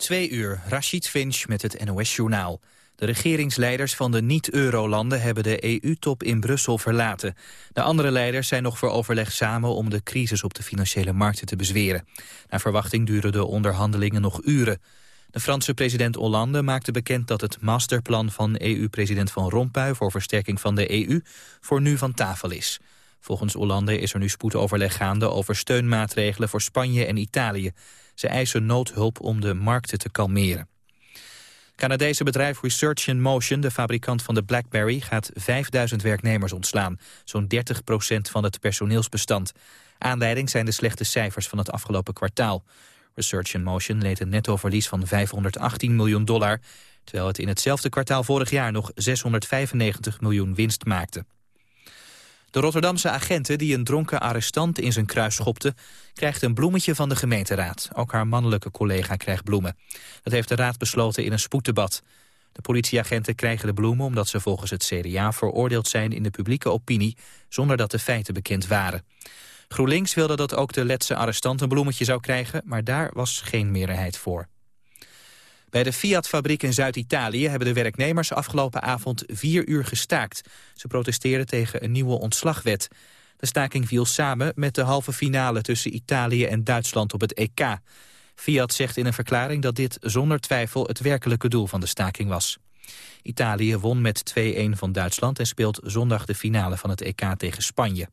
Twee uur, Rashid Finch met het NOS-journaal. De regeringsleiders van de niet-eurolanden hebben de EU-top in Brussel verlaten. De andere leiders zijn nog voor overleg samen om de crisis op de financiële markten te bezweren. Naar verwachting duren de onderhandelingen nog uren. De Franse president Hollande maakte bekend dat het masterplan van EU-president Van Rompuy voor versterking van de EU voor nu van tafel is. Volgens Hollande is er nu spoedoverleg gaande over steunmaatregelen voor Spanje en Italië. Ze eisen noodhulp om de markten te kalmeren. Canadese bedrijf Research in Motion, de fabrikant van de BlackBerry, gaat 5000 werknemers ontslaan. Zo'n 30% van het personeelsbestand. Aanleiding zijn de slechte cijfers van het afgelopen kwartaal. Research in Motion leed een nettoverlies van 518 miljoen dollar... terwijl het in hetzelfde kwartaal vorig jaar nog 695 miljoen winst maakte. De Rotterdamse agenten die een dronken arrestant in zijn kruis schopte... krijgt een bloemetje van de gemeenteraad. Ook haar mannelijke collega krijgt bloemen. Dat heeft de raad besloten in een spoeddebat. De politieagenten krijgen de bloemen omdat ze volgens het CDA veroordeeld zijn in de publieke opinie... zonder dat de feiten bekend waren. GroenLinks wilde dat ook de letse arrestant een bloemetje zou krijgen... maar daar was geen meerderheid voor. Bij de Fiat-fabriek in Zuid-Italië hebben de werknemers afgelopen avond vier uur gestaakt. Ze protesteerden tegen een nieuwe ontslagwet. De staking viel samen met de halve finale tussen Italië en Duitsland op het EK. Fiat zegt in een verklaring dat dit zonder twijfel het werkelijke doel van de staking was. Italië won met 2-1 van Duitsland en speelt zondag de finale van het EK tegen Spanje.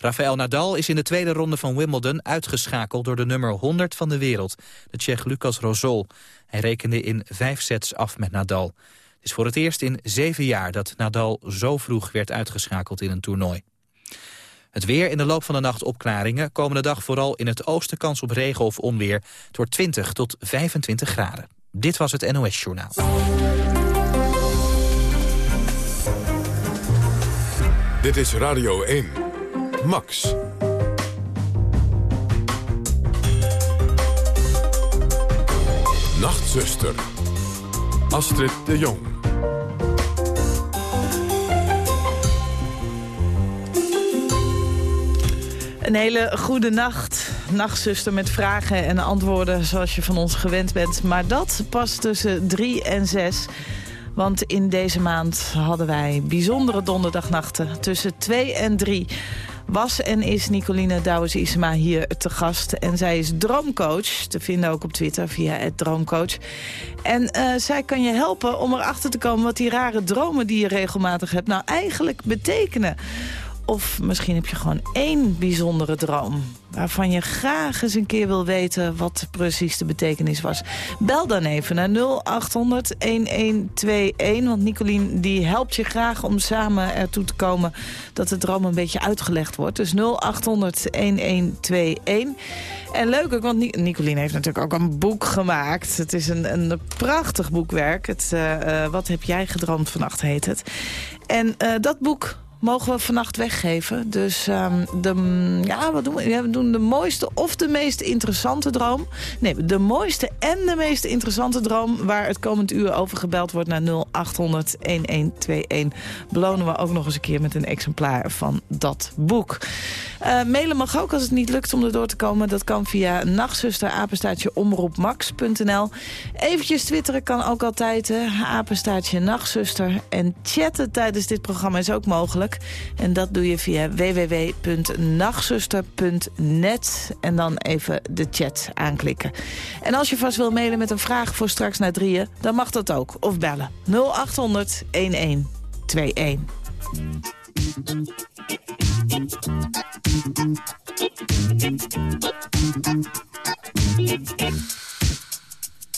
Rafael Nadal is in de tweede ronde van Wimbledon uitgeschakeld door de nummer 100 van de wereld, de Tsjech Lucas Rosol. Hij rekende in vijf sets af met Nadal. Het is voor het eerst in zeven jaar dat Nadal zo vroeg werd uitgeschakeld in een toernooi. Het weer in de loop van de nacht opklaringen. Komende dag vooral in het oosten kans op regen of onweer. door 20 tot 25 graden. Dit was het NOS Journaal. Dit is Radio 1. Max. Nachtzuster. Astrid de Jong. Een hele goede nacht. Nachtzuster met vragen en antwoorden zoals je van ons gewend bent. Maar dat pas tussen drie en zes. Want in deze maand hadden wij bijzondere donderdagnachten tussen 2 en 3 was en is Nicoline Douwes-Isema hier te gast. En zij is droomcoach, te vinden ook op Twitter via het droomcoach. En uh, zij kan je helpen om erachter te komen wat die rare dromen die je regelmatig hebt nou eigenlijk betekenen. Of misschien heb je gewoon één bijzondere droom waarvan je graag eens een keer wil weten wat precies de betekenis was. Bel dan even naar 0800-1121, want Nicolien die helpt je graag om samen ertoe te komen dat de droom een beetje uitgelegd wordt. Dus 0800-1121. En leuk ook, want Nicolien heeft natuurlijk ook een boek gemaakt. Het is een, een prachtig boekwerk. Het, uh, Wat heb jij gedroomd vannacht heet het. En uh, dat boek mogen we vannacht weggeven. Dus um, de, ja, wat doen we? we doen de mooiste of de meest interessante droom. Nee, de mooiste en de meest interessante droom... waar het komend uur over gebeld wordt naar 0800-1121. Belonen we ook nog eens een keer met een exemplaar van dat boek. Uh, mailen mag ook als het niet lukt om er door te komen. Dat kan via omroepmax.nl. Eventjes twitteren kan ook altijd, hè. apenstaartje, nachtzuster. En chatten tijdens dit programma is ook mogelijk. En dat doe je via www.nachtzuster.net en dan even de chat aanklikken. En als je vast wil mailen met een vraag voor straks naar drieën, dan mag dat ook. Of bellen 0800 1121.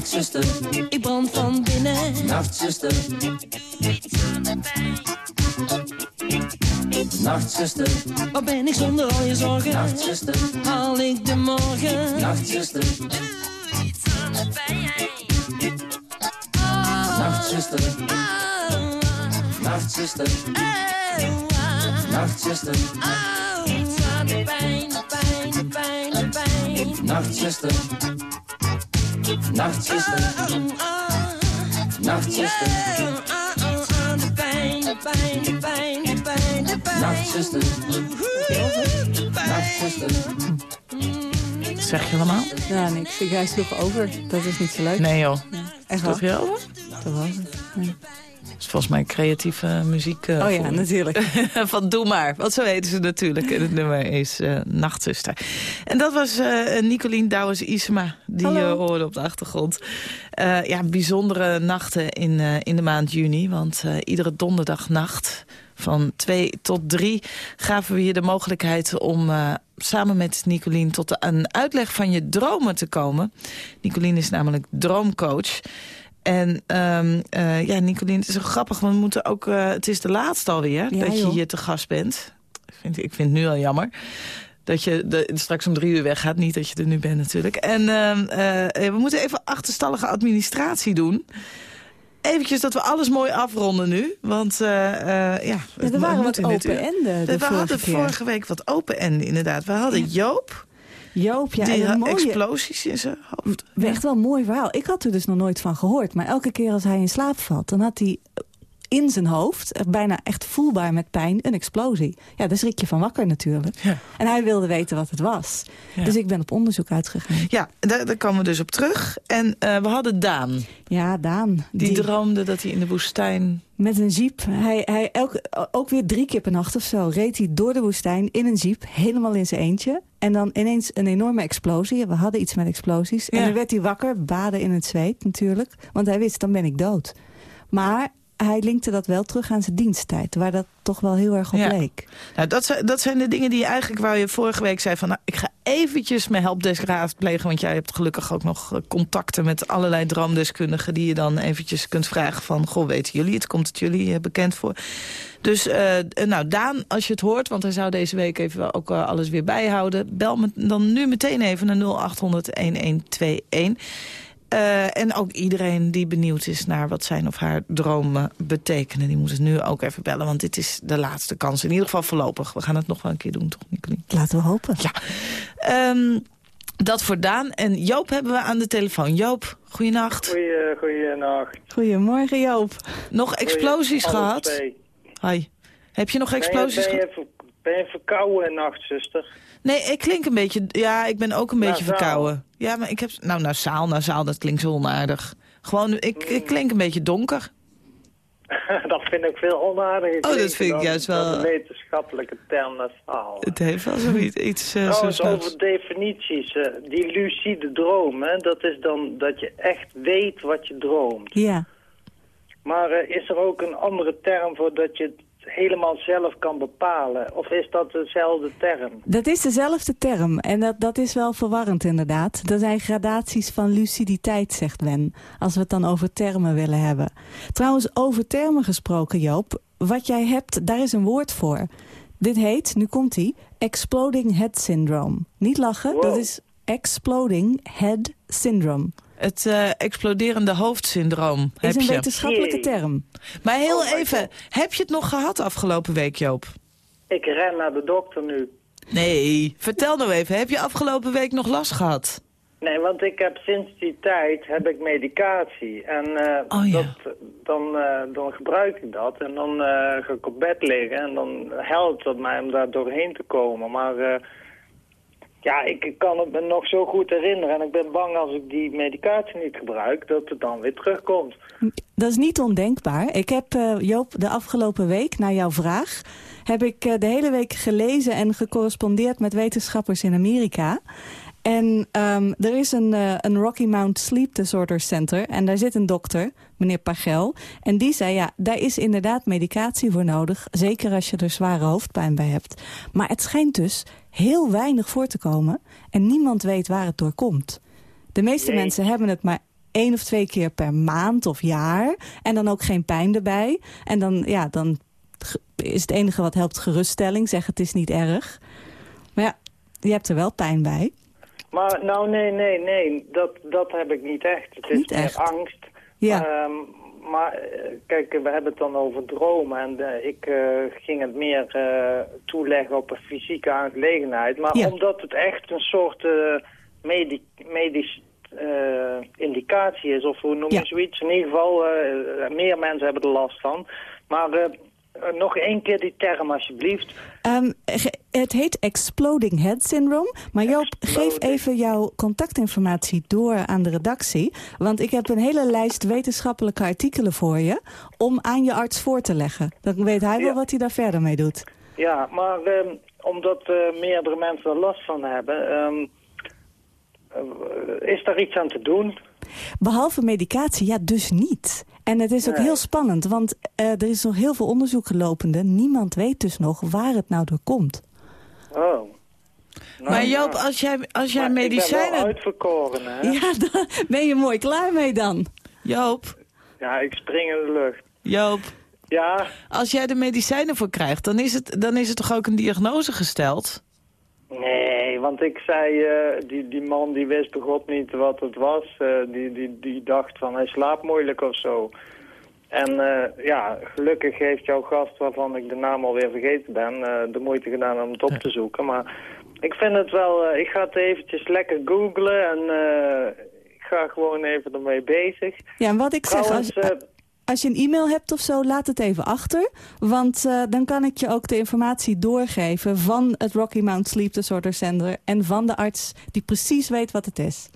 Nachtzuster, Ik brand van binnen. nachtzuster. Nachtzuster, Wat ben ik zonder al je zorgen? nachtzuster, Haal ik de morgen? nachtzuster. Nachtzuster, nachtzuster, nachtzuster, De pijn, de pijn, de pijn, de pijn. nachtzuster. Nachtzuster, nachtzuster, De pijn, de pijn, de pijn, de pijn, de pijn. nachtzuster, nachtzuster. Wat zeg je allemaal? Ja, niks. Ik, hij sloeg over. Dat is niet zo leuk. Nee joh. Echt Toch wel? je over? Dat was het. Ja. Is volgens mij creatieve muziek. eh, Oh ja, voor- natuurlijk. Van Doe Maar. Want zo heten ze natuurlijk. En het nummer is eh, Nachtzuster. En dat was eh Nicolien Douwes-Isema. Die je hoorde op de achtergrond. Ja, bijzondere nachten in, in de maand juni. Want iedere donderdagnacht van 2 tot 3 gaven we je de mogelijkheid om samen met Nicolien tot een uitleg van je dromen te komen. Nicolien is namelijk droomcoach. En ehm, eh, ja, Nicolien, het is zo grappig, want we moeten ook, eh, het is de laatste alweer Ja, dat je joh. hier te gast bent. Ik vind, ik vind het nu al jammer. Dat je de, straks om drie uur weggaat. Niet dat je er nu bent natuurlijk. En ehm, eh, we moeten even achterstallige administratie doen. Eventjes dat we alles mooi afronden nu. Want ja, Ja, het er waren moet wat in dit open uur. enden de We hadden vorige week wat open enden inderdaad. We hadden Joop, Joop, ja, die en mooie, explosies in zijn hoofd. echt wel een mooi verhaal. Ik had er dus nog nooit van gehoord. Maar elke keer als hij in slaap valt, dan had hij in zijn hoofd, eh, bijna echt voelbaar met pijn, een explosie. Ja, daar schrik je van wakker natuurlijk. Ja. En hij wilde weten wat het was. Ja. Dus ik ben op onderzoek uitgegaan. Ja, daar, daar komen we dus op terug. En eh, we hadden Daan. Ja, Daan. Die, droomde dat hij in de woestijn... Met een jeep. Hij, hij elke, ook weer drie keer per nacht of zo reed hij door de woestijn in een jeep. Helemaal in zijn eentje. En dan ineens een enorme explosie. We hadden iets met explosies. Ja. En dan werd hij wakker, baden in het zweet natuurlijk. Want hij wist, dan ben ik dood. Maar hij linkte dat wel terug aan zijn diensttijd. Waar dat toch wel heel erg op Ja. leek. Nou, dat, zijn, dat zijn de dingen die je eigenlijk waar je vorige week zei van... Nou, ik ga eventjes mijn helpdesk raadplegen... want jij hebt gelukkig ook nog eh, contacten met allerlei droomdeskundigen... die je dan eventjes kunt vragen van... goh, weten jullie het? Komt het jullie eh, bekend voor? Dus eh, nou, Daan, als je het hoort... want hij zou deze week even ook alles weer bijhouden... bel me dan nu meteen even naar 0800-1121... Eh, en ook iedereen die benieuwd is naar wat zijn of haar dromen betekenen... die moet het nu ook even bellen, want dit is de laatste kans. In ieder geval voorlopig. We gaan het nog wel een keer doen, toch, Nicolien? Laten we hopen. Ja. Ehm, dat voor Daan. En Joop hebben we aan de telefoon. Joop, goeienacht. Goeie, goeienacht. Goedemorgen Joop. Nog explosies Goeie- gehad? Hi. Heb je nog Ben explosies ben, gehad? ver- ben je verkouden, nachtzuster? Nee, ik klink een beetje... Ja, ik ben ook een beetje Nasaal. verkouden. Ja, maar ik heb... Nou, nasaal, nasaal, dat klinkt zo onaardig. Gewoon, ik, ik klink een beetje donker. dat vind ik veel onaardiger. Oh, dat vind ik juist wel- de wetenschappelijke term nasaal. Het heeft wel zoiets iets zo Trouwens, snels. over definities. eh, die lucide droom, hè, dat is dan dat je echt weet wat je droomt. Ja. Maar eh, is er ook een andere term voor dat je helemaal zelf kan bepalen? Of is dat dezelfde term? Dat is dezelfde term en dat, dat is wel verwarrend inderdaad. Er zijn gradaties van luciditeit, zegt Wen, als we het dan over termen willen hebben. Trouwens, over termen gesproken, Joop, wat jij hebt, daar is een woord voor. Dit heet, nu komt ie, exploding head syndrome. Niet lachen, Wow. dat is exploding head syndrome. Het eh, exploderende hoofdsyndroom heb is een je. wetenschappelijke Jee. term. Maar heel Oh even, God. heb je het nog gehad afgelopen week, Joop? Ik ren naar de dokter nu. Nee, vertel nou even. Heb je afgelopen week nog last gehad? Nee, want ik heb sinds die tijd heb ik medicatie. En eh, Oh, ja. dat, dan, eh, dan gebruik ik dat. En dan eh, ga ik op bed liggen. En dan helpt het mij om daar doorheen te komen. Maar eh, ja, ik, kan het me nog zo goed herinneren. En ik ben bang als ik die medicatie niet gebruik, dat het dan weer terugkomt. Dat is niet ondenkbaar. Ik heb, eh, Joop, de afgelopen week, naar jouw vraag... heb ik eh, de hele week gelezen en gecorrespondeerd met wetenschappers in Amerika. En ehm, er is een, eh, een Rocky Mount Sleep Disorder Center... en daar zit een dokter, meneer Pagel. En die zei, ja, daar is inderdaad medicatie voor nodig... zeker als je er zware hoofdpijn bij hebt. Maar het schijnt dus heel weinig voor te komen... en niemand weet waar het door komt. De meeste mensen hebben het maar één of twee keer per maand of jaar. En dan ook geen pijn erbij. En dan, ja, dan is het enige wat helpt geruststelling. Zeg het is niet erg. Maar ja, je hebt er wel pijn bij. Maar nou, nee, nee, nee. Dat, dat heb ik niet echt. Het is Niet meer echt? angst. Ja. Ehm, maar eh, kijk, we hebben het dan over dromen. En eh, ik eh, ging het meer eh, toeleggen op een fysieke aangelegenheid. Maar Ja. omdat het echt een soort eh medi medisch indicatie is, of hoe noem je Ja. zoiets. In ieder geval, meer mensen hebben er last van. Maar nog één keer die term alsjeblieft. Ehm, het heet Exploding Head Syndrome. Maar Joop, geef even jouw contactinformatie door aan de redactie. Want ik heb een hele lijst wetenschappelijke artikelen voor je... om aan je arts voor te leggen. Dan weet hij wel Ja. wat hij daar verder mee doet. Ja, maar ehm, omdat eh, meerdere mensen er last van hebben, ehm, eh, is daar iets aan te doen? Behalve medicatie, ja, dus niet. En het is ook Nee. heel spannend, want eh, er is nog heel veel onderzoek lopende. Niemand weet dus nog waar het nou door komt. Oh. Nou, maar Joop, ja. als jij, als jij Maar Ik ben medicijnen... wel uitverkoren, hè? Ja. Ja, daar ben je mooi klaar mee dan. Joop, ik spring in de lucht. Joop, Ja, als jij de medicijnen voor krijgt... dan is het, dan is het toch ook een diagnose gesteld? nee, want ik zei, eh, die, die man die wist begot niet wat het was. Eh, die, die, die dacht van hij slaapt moeilijk of zo. En eh, ja, gelukkig heeft jouw gast, waarvan ik de naam alweer vergeten ben, eh, de moeite gedaan om het op te zoeken. Maar ik vind het wel, eh, ik ga het eventjes lekker googlen en eh, ik ga gewoon even ermee bezig. Ja, en wat ik zeg, Trouwens, als, eh, als je een e-mail hebt of zo, laat het even achter. Want eh, dan kan ik je ook de informatie doorgeven van het Rocky Mount Sleep Disorder Center... en van de arts die precies weet wat het is.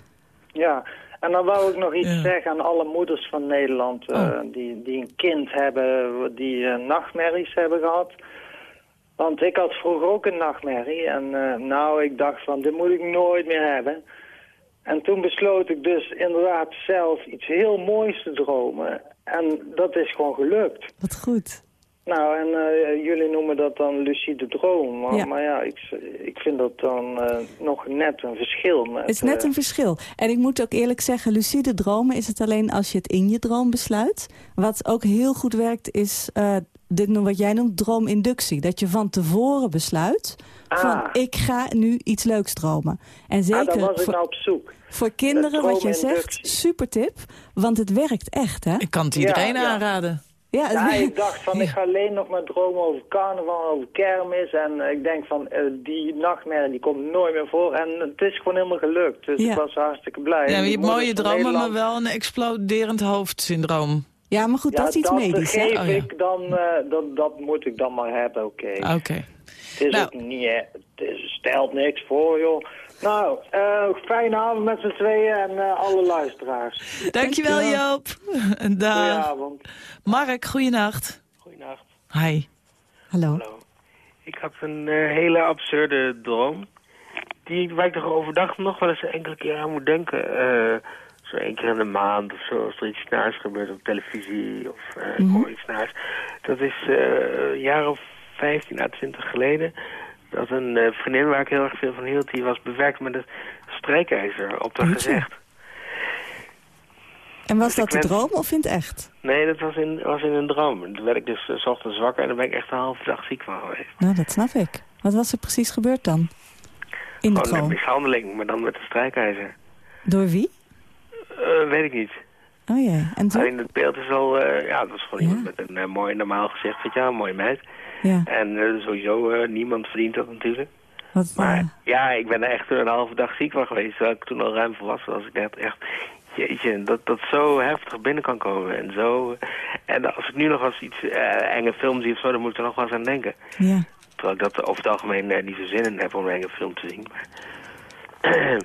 Ja, en dan wou ik nog iets Ja. zeggen aan alle moeders van Nederland eh, Oh. die, die een kind hebben die eh, nachtmerries hebben gehad. Want ik had vroeger ook een nachtmerrie en eh, nou, ik dacht van, dit moet ik nooit meer hebben. En toen besloot ik dus inderdaad zelf iets heel moois te dromen. En dat is gewoon gelukt. Wat goed. Nou, en eh, jullie noemen dat dan lucide droom. Maar Ja. maar ja ik, ik vind dat dan eh, nog net een verschil. Met, Het is net eh, een verschil. En ik moet ook eerlijk zeggen, lucide dromen is het alleen als je het in je droom besluit. Wat ook heel goed werkt is dit, wat jij noemt droominductie. Dat je van tevoren besluit van Ah. ik ga nu iets leuks dromen. En ah, zeker daar was ik voor, nou op zoek. voor kinderen, wat je zegt, super tip. Want het werkt echt, hè? Ik kan het iedereen ja. aanraden. Ja, het Ja, werkt. ik dacht van, ik ga alleen nog maar dromen over carnaval, over kermis. En eh, ik denk van, eh, die nachtmerrie die komt nooit meer voor. En het is gewoon helemaal gelukt. Dus Ja. ik was hartstikke blij. Ja, je hebt mooie dromen, maar wel een exploderend hoofdsyndroom. ja, maar goed, Ja, dat is iets dat medisch, hè? geef Oh, ja. ik dan, eh, dat, dat moet ik dan maar hebben, oké. Oké. Het is Nou. ook niet, het is, stelt niks voor, joh. Nou, eh, fijne avond met z'n tweeën en eh, alle luisteraars. Dankjewel Joop. En Dag. Goedenavond. Mark, goeienacht. Goedenacht. Hi. Hallo. Hallo. Ik had een eh, hele absurde droom. Die, waar ik toch overdag nog wel eens een enkele keer aan moet denken. Eh, zo één keer in de maand of zo, als er iets naars gebeurt op televisie of eh ik hoor iets naars. Dat is eh, een jaar of 15 à 20 geleden. Dat een eh, vriendin waar ik heel erg veel van hield, die was bewerkt met een strijkijzer op haar gezicht. En was dat de droom of in het echt? Nee, dat was in, was in een droom. Toen werd ik dus eh, 's ochtends wakker en daar ben ik echt een halve dag ziek van geweest. Nou, dat snap ik. Wat was er precies gebeurd dan? In de Gewoon een droom? mishandeling, maar dan met een strijkijzer. Door wie? Eh, weet ik niet. Oh jee. En toen? Alleen het beeld is al, eh, ja, het was gewoon Ja. iemand met een mooi normaal gezicht, weet je wel, een mooie meid. Ja. En eh, sowieso, eh, niemand verdient dat natuurlijk. Wat, Maar eh, ja, ik ben er echt een halve dag ziek van geweest, terwijl ik toen al ruim volwassen was. Ik dacht echt, jeetje, dat dat zo heftig binnen kan komen en zo. En als ik nu nog als iets enge film zie of zo, dan moet ik er nog wel eens aan denken. ja. Terwijl ik dat over het algemeen niet zo zin in heb om een enge film te zien.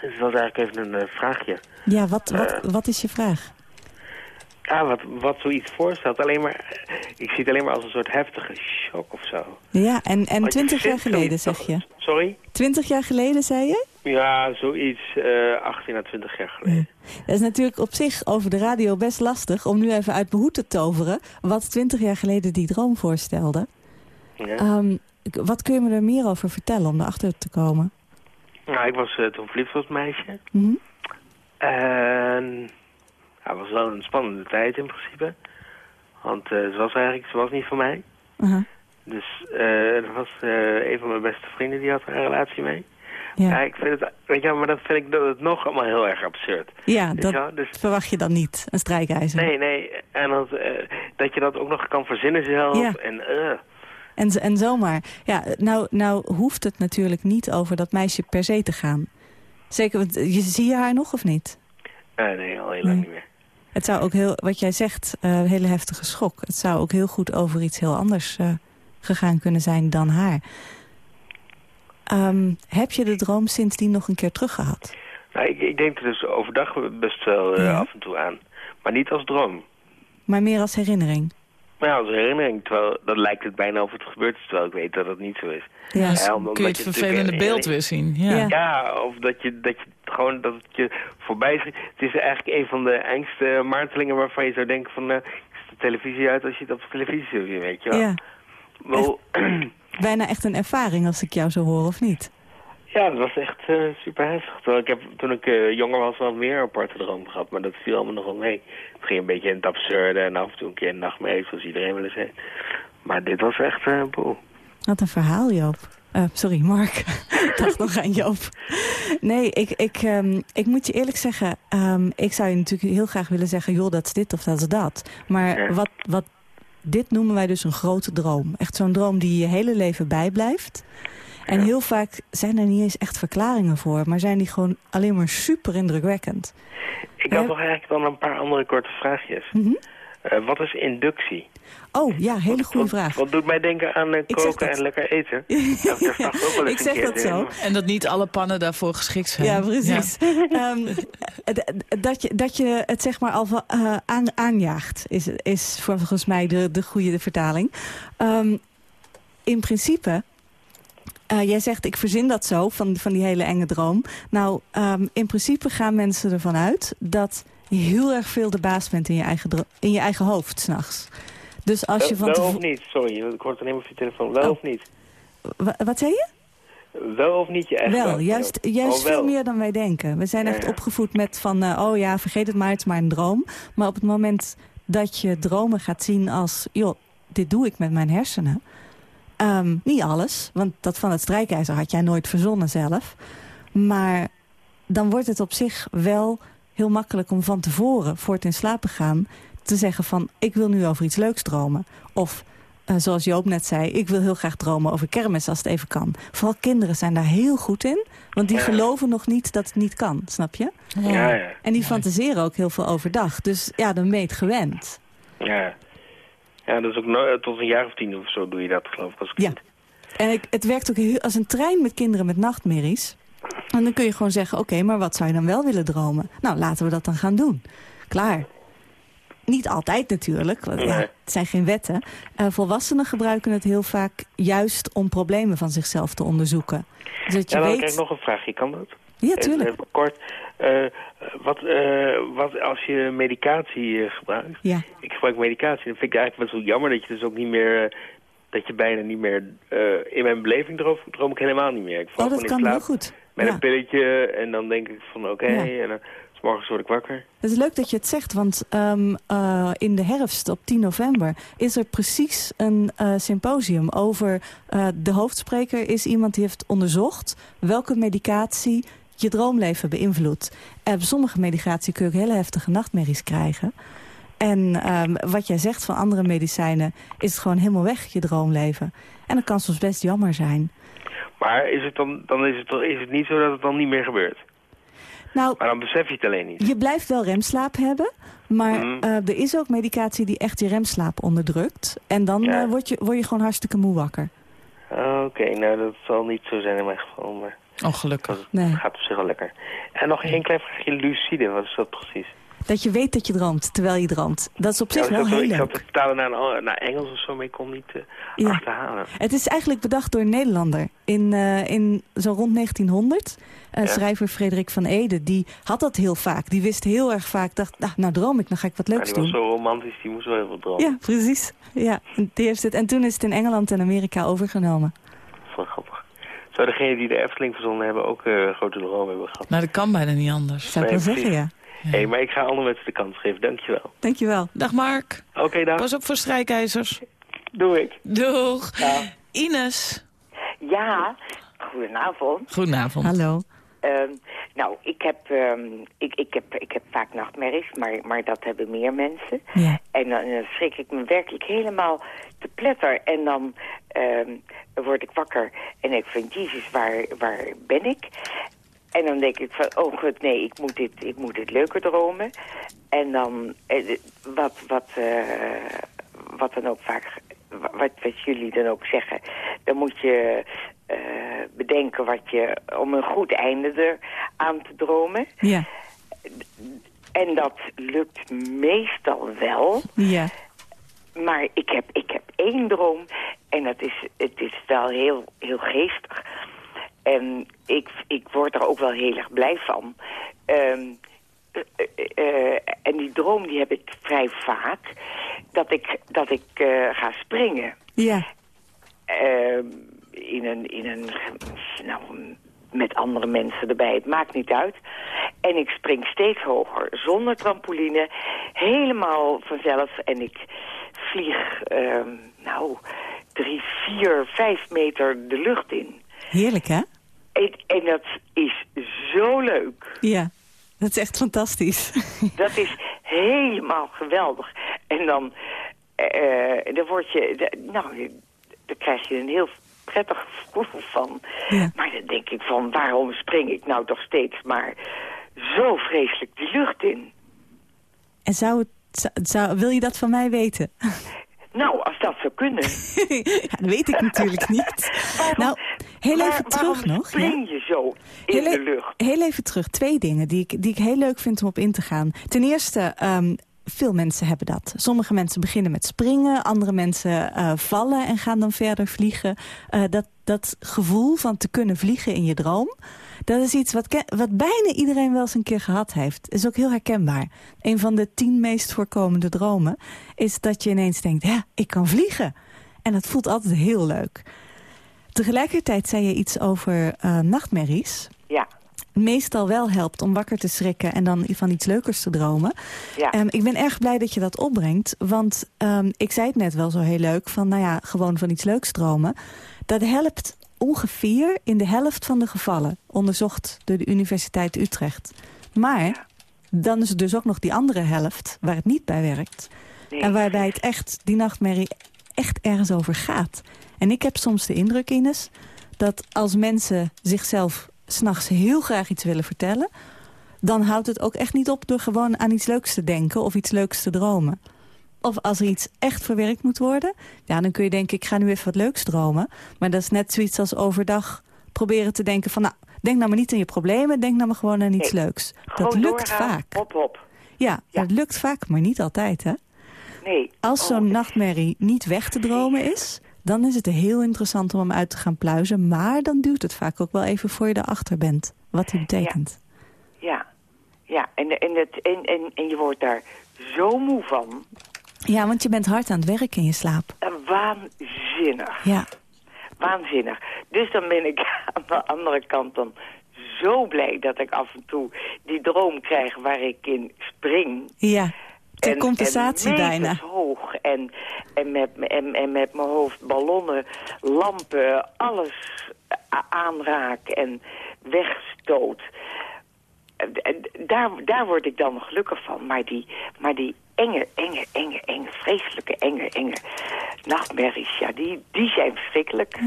Dus dat was eigenlijk even een vraagje. ja, wat, wat, wat is je vraag? Ja, wat, wat zoiets voorstelt. Alleen maar, ik zie het alleen maar als een soort heftige shock of zo. Ja, en, en je twintig jaar geleden, zeg je? Sorry? Twintig jaar geleden, zei je? Ja, zoiets. eh 18 à 20 jaar geleden. Dat is natuurlijk op zich over de radio best lastig... om nu even uit mijn hoed te toveren... wat twintig jaar geleden die droom voorstelde. Ja. Ehm, wat kun je me er meer over vertellen om erachter te komen? Nou, ik was eh, toen verliefd op het meisje. En ja, het was wel een spannende tijd in principe. Want eh, ze was eigenlijk ze was niet van mij. Aha. Dus eh er was eh, een van mijn beste vrienden die had er een relatie mee. Ja. Ja, ik vind het, weet je maar dan vind ik dat het nog allemaal heel erg absurd. ja dat? Dus verwacht je dan niet, een strijkijzer. Nee, nee. En dat, eh, dat je dat ook nog kan verzinnen zelf. Ja. En, eh, En, en zomaar. Ja, nou, nou hoeft het natuurlijk niet over dat meisje per se te gaan. Zeker, want eh, je, zie je haar nog of niet? eh, nee, al heel lang niet meer. Het zou ook heel, wat jij zegt, eh hele heftige schok. Het zou ook heel goed over iets heel anders eh, gegaan kunnen zijn dan haar. Ehm, heb je de droom sindsdien nog een keer teruggehad? Nou, ik, ik denk er dus overdag best wel eh, Ja. af en toe aan. Maar niet als droom. Maar meer als herinnering? Ja, als herinnering. Terwijl, dan lijkt het bijna of het gebeurd is, terwijl ik weet dat het niet zo is. Ja. Dus Ja, omdat kun je het vervelende beeld weer zien. Ja. Ja. Ja, of dat je, dat je gewoon dat het je voorbij schiet. Het is eigenlijk een van de engste martelingen waarvan je zou denken van... eh is de televisie uit als je het op de televisie zien, weet je wel. ja. Wel, Bijna echt een ervaring als ik jou zo hoor, of niet? ja, dat was echt eh, super heftig. Ik heb, toen ik eh, jonger was wel meer aparte dromen gehad, maar dat viel allemaal nog wel mee. Het ging een beetje in het absurde en af en toe een keer een nachtmerrie, zoals iedereen wel eens heeft. Maar dit was echt eh boel. Wat een verhaal, Joop. Eh, sorry, Mark. ik dacht nog aan Joop. Nee, ik, ik, ehm, ik moet je eerlijk zeggen... ehm, ik zou je natuurlijk heel graag willen zeggen... joh, dat is dit of dat is dat. Maar Ja. wat, wat, dit noemen wij dus een grote droom. Echt zo'n droom die je hele leven bijblijft. En Ja. heel vaak zijn er niet eens echt verklaringen voor... maar zijn die gewoon alleen maar super indrukwekkend. Ik had nog eigenlijk dan een paar andere korte vraagjes. Mhm. Eh, wat is inductie? Oh, ja, hele goede Wat- vraag. Wat doet mij denken aan eh, koken en lekker eten? Ja, ik ook wel zeg dat zo. En dat niet alle pannen daarvoor geschikt zijn. Ja, precies. Ehm, dat, je, dat je het zeg maar al van, eh, aan, aanjaagt, is, is volgens mij de, de goede vertaling. Ehm, in principe, eh, jij zegt ik verzin dat zo, van, van die hele enge droom. Nou, ehm, in principe gaan mensen ervan uit dat je heel erg veel de baas bent in je eigen, in je eigen hoofd s'nachts. Dus als je Wel, van wel of niet? Sorry, ik hoor het alleen maar op je telefoon. Wel Oh. of niet? Wa- Wat zei je? Wel of niet je echt Wel, juist, juist Oh, wel. veel meer dan wij denken. We zijn Ja, echt ja. opgevoed met van, eh, oh ja, vergeet het maar, het is maar een droom. Maar op het moment dat je dromen gaat zien als, joh, dit doe ik met mijn hersenen. Ehm, niet alles, want dat van het strijkijzer had jij nooit verzonnen zelf. Maar dan wordt het op zich wel heel makkelijk om van tevoren, voor het in slapen gaan, te zeggen van, ik wil nu over iets leuks dromen. Of eh, zoals Joop net zei, ik wil heel graag dromen over kermis als het even kan. Vooral kinderen zijn daar heel goed in. Want die Ja. geloven nog niet dat het niet kan, snap je? Ja, ja. En die fantaseren ook heel veel overdag. Dus ja, dan ben je het gewend. Ja, ja dat is ook no- tot een jaar of tien of zo doe je dat, geloof ik, als Ja. kind. En ik, het werkt ook heel, als een trein met kinderen met nachtmerries. En dan kun je gewoon zeggen, oké, maar wat zou je dan wel willen dromen? Nou, laten we dat dan gaan doen. Klaar. Niet altijd natuurlijk, want ja, het zijn geen wetten. Eh, volwassenen gebruiken het heel vaak juist om problemen van zichzelf te onderzoeken. Dus dat je Ja, dan weet... krijg ik nog een vraagje. Kan dat? Ja, tuurlijk. even kort. Eh, wat, eh, wat als je medicatie gebruikt? Ja. Ik gebruik medicatie. Dan vind ik eigenlijk best wel jammer dat je dus ook niet meer... dat je bijna niet meer... in mijn beleving droom, droom ik helemaal niet meer. Ik val Oh, dat kan heel goed. Met Ja. een pilletje en dan denk ik van oké. Ja. En dan s morgens word ik wakker. Het is leuk dat je het zegt, want ehm, eh, in de herfst op 10 november is er precies een eh, symposium over... eh, de hoofdspreker is iemand die heeft onderzocht welke medicatie je droomleven beïnvloedt. En sommige medicatie kun je ook hele heftige nachtmerries krijgen. En ehm, wat jij zegt van andere medicijnen is het gewoon helemaal weg, je droomleven. En dat kan soms best jammer zijn. Maar is het dan, dan is, het, toch- is het niet zo dat het dan niet meer gebeurt? Nou, Maar dan besef je het alleen niet. Je blijft wel remslaap hebben, maar Mhm. eh, er is ook medicatie die echt je remslaap onderdrukt. En dan Ja. eh, word, je, word je gewoon hartstikke moe wakker. Oké, nou dat zal niet zo zijn in mijn geval, maar Oh, gelukkig. het Nee. gaat op zich wel lekker. En nog één klein vraagje, lucide, wat is dat precies? Dat je weet dat je droomt, terwijl je droomt. Dat is op zich Ja, ik wel heel Ik leuk. te vertalen naar, naar Engels of zo, maar ik kon niet eh, Ja. achterhalen. Het is eigenlijk bedacht door een Nederlander. In, eh, in zo rond 1900. Eh, Ja. Schrijver Frederik van Ede, die had dat heel vaak. Die wist heel erg vaak, dacht, nou, nou droom ik, dan ga ik wat leuks die was doen. zo romantisch, die moest wel heel veel dromen. Ja, precies. Ja, en die heeft het. En toen is het in Engeland en Amerika overgenomen. Wel grappig. Zou degene die de Efteling verzonnen hebben ook eh, grote dromen hebben gehad? Nou, dat kan bijna niet anders. Zou ik Nee, wel zeggen, ja. Hé, hey, maar ik ga andere mensen de kans geven, dankjewel. Dankjewel. Dag Mark. Oké, dag. Pas op voor strijkijzers. Doe ik. Doeg. Ines. Ja, goedenavond. Goedenavond. Hallo. Ehm, nou, ik heb, ehm, ik, ik, heb, ik heb vaak nachtmerries, maar, maar dat hebben meer mensen. Ja. En dan, dan schrik ik me werkelijk helemaal te pletter. En dan ehm, word ik wakker en ik vind, jezus, waar, waar ben ik? En dan denk ik van, oh god, nee, ik moet dit, ik moet dit leuker dromen. En dan, eh, wat, wat, eh, wat dan ook vaak, wat, wat jullie dan ook zeggen, dan moet je eh, bedenken wat je, om een goed einde er aan te dromen. Ja. En dat lukt meestal wel. Ja. Maar ik heb, ik heb één droom en dat is, het is wel heel, heel geestig. En ik, ik word er ook wel heel erg blij van. Ehm, eh, eh, eh, en die droom die heb ik vrij vaak. Dat ik, dat ik ga springen. Ja. Ehm, in een, in een, nou, met andere mensen erbij, het maakt niet uit. En ik spring steeds hoger, zonder trampoline, helemaal vanzelf. En ik vlieg, ehm, nou, drie, vier, vijf meter de lucht in. Heerlijk, hè? En, en dat is zo leuk. Ja. Dat is echt fantastisch. Dat is helemaal geweldig. En dan, eh, dan word je, de- nou, daar krijg je een heel prettig gevoel van. Ja. Maar dan denk ik van, waarom spring ik nou toch steeds maar zo vreselijk die lucht in? En zou het, zou, zou- wil je dat van mij weten? Nou, als dat zou kunnen. dat weet ik natuurlijk niet. Waarom- nou, heel waar- even terug nog. spring je zo in Heel, de e- lucht? heel even terug. Twee dingen die ik, die ik heel leuk vind om op in te gaan. Ten eerste, ehm, veel mensen hebben dat. Sommige mensen beginnen met springen. Andere mensen eh, vallen en gaan dan verder vliegen. Eh, dat, dat gevoel van te kunnen vliegen in je droom... dat is iets wat, wat bijna iedereen wel eens een keer gehad heeft. is ook heel herkenbaar. Een van de tien meest voorkomende dromen... is dat je ineens denkt, ja, ik kan vliegen. En dat voelt altijd heel leuk. Tegelijkertijd zei je iets over eh, nachtmerries. Ja, Meestal wel helpt om wakker te schrikken en dan van iets leukers te dromen. ja. Ehm, ik ben erg blij dat je dat opbrengt. Want ehm, ik zei het net wel zo heel leuk. Van nou ja, gewoon van iets leuks dromen. Dat helpt ongeveer in de helft van de gevallen. Onderzocht door de Universiteit Utrecht. Maar dan is er dus ook nog die andere helft waar het niet bij werkt. Nee. En waarbij het echt, die nachtmerrie echt ergens over gaat. En ik heb soms de indruk, Ines, dat als mensen zichzelf s'nachts heel graag iets willen vertellen... dan houdt het ook echt niet op door gewoon aan iets leuks te denken of iets leuks te dromen. Of als er iets echt verwerkt moet worden... ja, dan kun je denken, ik ga nu even wat leuks dromen. Maar dat is net zoiets als overdag proberen te denken van... nou, denk nou maar niet aan je problemen, denk nou maar gewoon aan iets Nee. leuks. Gewoon dat lukt doorgaan, vaak. Hop, hop. Ja, dat lukt vaak, maar niet altijd, hè? Nee. Als Oh, zo'n dat- nachtmerrie niet weg te dromen is... dan is het heel interessant om hem uit te gaan pluizen. Maar dan duurt het vaak ook wel even voor je erachter bent. Wat die betekent. Ja, ja. En, en, het, en, en, en je wordt daar zo moe van. Ja, want je bent hard aan het werk in je slaap. En waanzinnig. Ja, Waanzinnig. Dus dan ben ik aan de andere kant dan zo blij dat ik af en toe die droom krijg waar ik in spring. ja. Ter En- compensatie en bijna. hoog. En, en, met, en, en met mijn hoofd ballonnen, lampen, alles aanraak en wegstoot. Daar, daar word ik dan gelukkig van. Maar die, maar die enge, enge, enge, enge, vreselijke, enge, enge nachtmerries, ja, die, die zijn verschrikkelijk.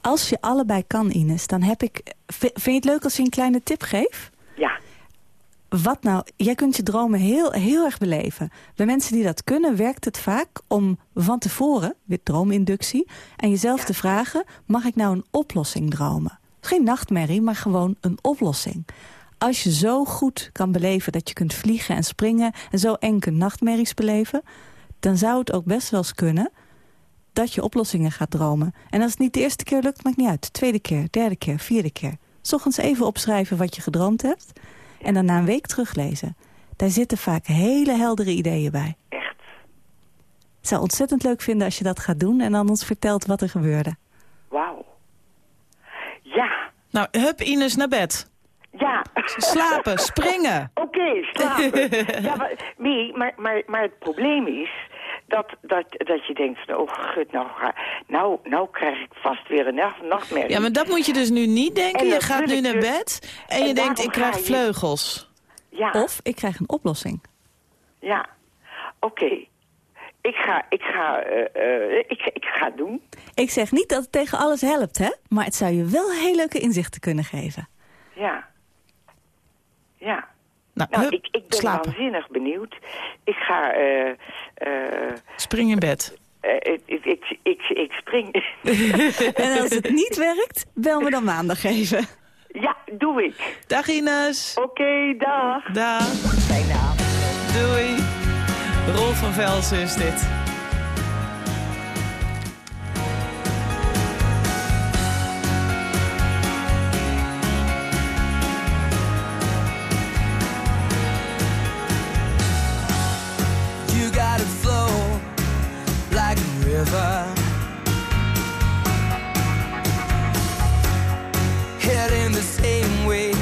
Als je allebei kan, Ines, dan heb ik... Vind je het leuk als je een kleine tip geef? Ja, Wat nou? Jij kunt je dromen heel, heel erg beleven. Bij mensen die dat kunnen, werkt het vaak om van tevoren, weer droominductie, en jezelf te vragen, mag ik nou een oplossing dromen? Geen nachtmerrie, maar gewoon een oplossing. Als je zo goed kan beleven dat je kunt vliegen en springen en zo eng kunt nachtmerries beleven, dan zou het ook best wel eens kunnen dat je oplossingen gaat dromen. En als het niet de eerste keer lukt, maakt niet uit. Tweede keer, derde keer, vierde keer. 's ochtends even opschrijven wat je gedroomd hebt. En dan na een week teruglezen. Daar zitten vaak hele heldere ideeën bij. echt. Ik zou ontzettend leuk vinden als je dat gaat doen... en dan ons vertelt wat er gebeurde. Wauw. Ja, Nou, hup Ines naar bed. ja. Slapen, springen. Oké, slapen. ja, maar, nee, maar, maar, maar het probleem is dat, dat, dat je denkt van, oh gut, nou, nou, nou krijg ik vast weer een nacht, nachtmerrie. Ja, maar dat moet je dus nu niet denken. En Je gaat nu naar dus. bed en je En denkt, ik krijg je- vleugels. ja, Of ik krijg een oplossing. ja. Oké. Ik ga, ik ga, eh, eh, ik, ik ga doen. Ik zeg niet dat het tegen alles helpt, hè? Maar het zou je wel heel leuke inzichten kunnen geven. Ja. Ja. Nou, Nou, hup, ik, ik ben slapen. waanzinnig benieuwd. Ik ga, eh, eh, Spring in bed. eh, ik, ik, ik, ik, spring. En als het niet werkt, bel me dan maandag even. ja, doe ik. Dag Ines. Oké, dag. Dag. Fijne avond. Doei. Rol van Velsen is dit. River. Heading the same way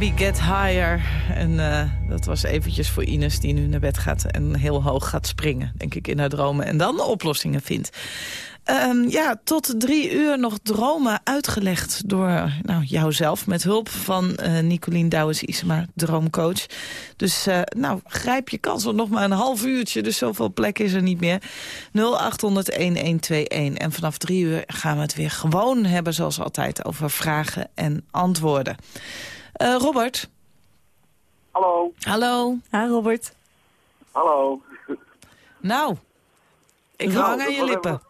Baby Get Higher. En eh, dat was eventjes voor Ines die nu naar bed gaat... en heel hoog gaat springen, denk ik, in haar dromen. En dan oplossingen vindt. Ehm, ja, tot drie uur nog dromen uitgelegd door nou, jouzelf... met hulp van eh Nicolien Douwes-Isema, droomcoach. Dus eh, nou, grijp je kans, want nog maar een half uurtje... dus zoveel plek is er niet meer. 0800-1121. En vanaf drie uur gaan we het weer gewoon hebben, zoals altijd... over vragen en antwoorden. Eh, Robert. Hallo. Hallo. Ha, Robert. Hallo. Nou, ik Nou, hang aan je lippen.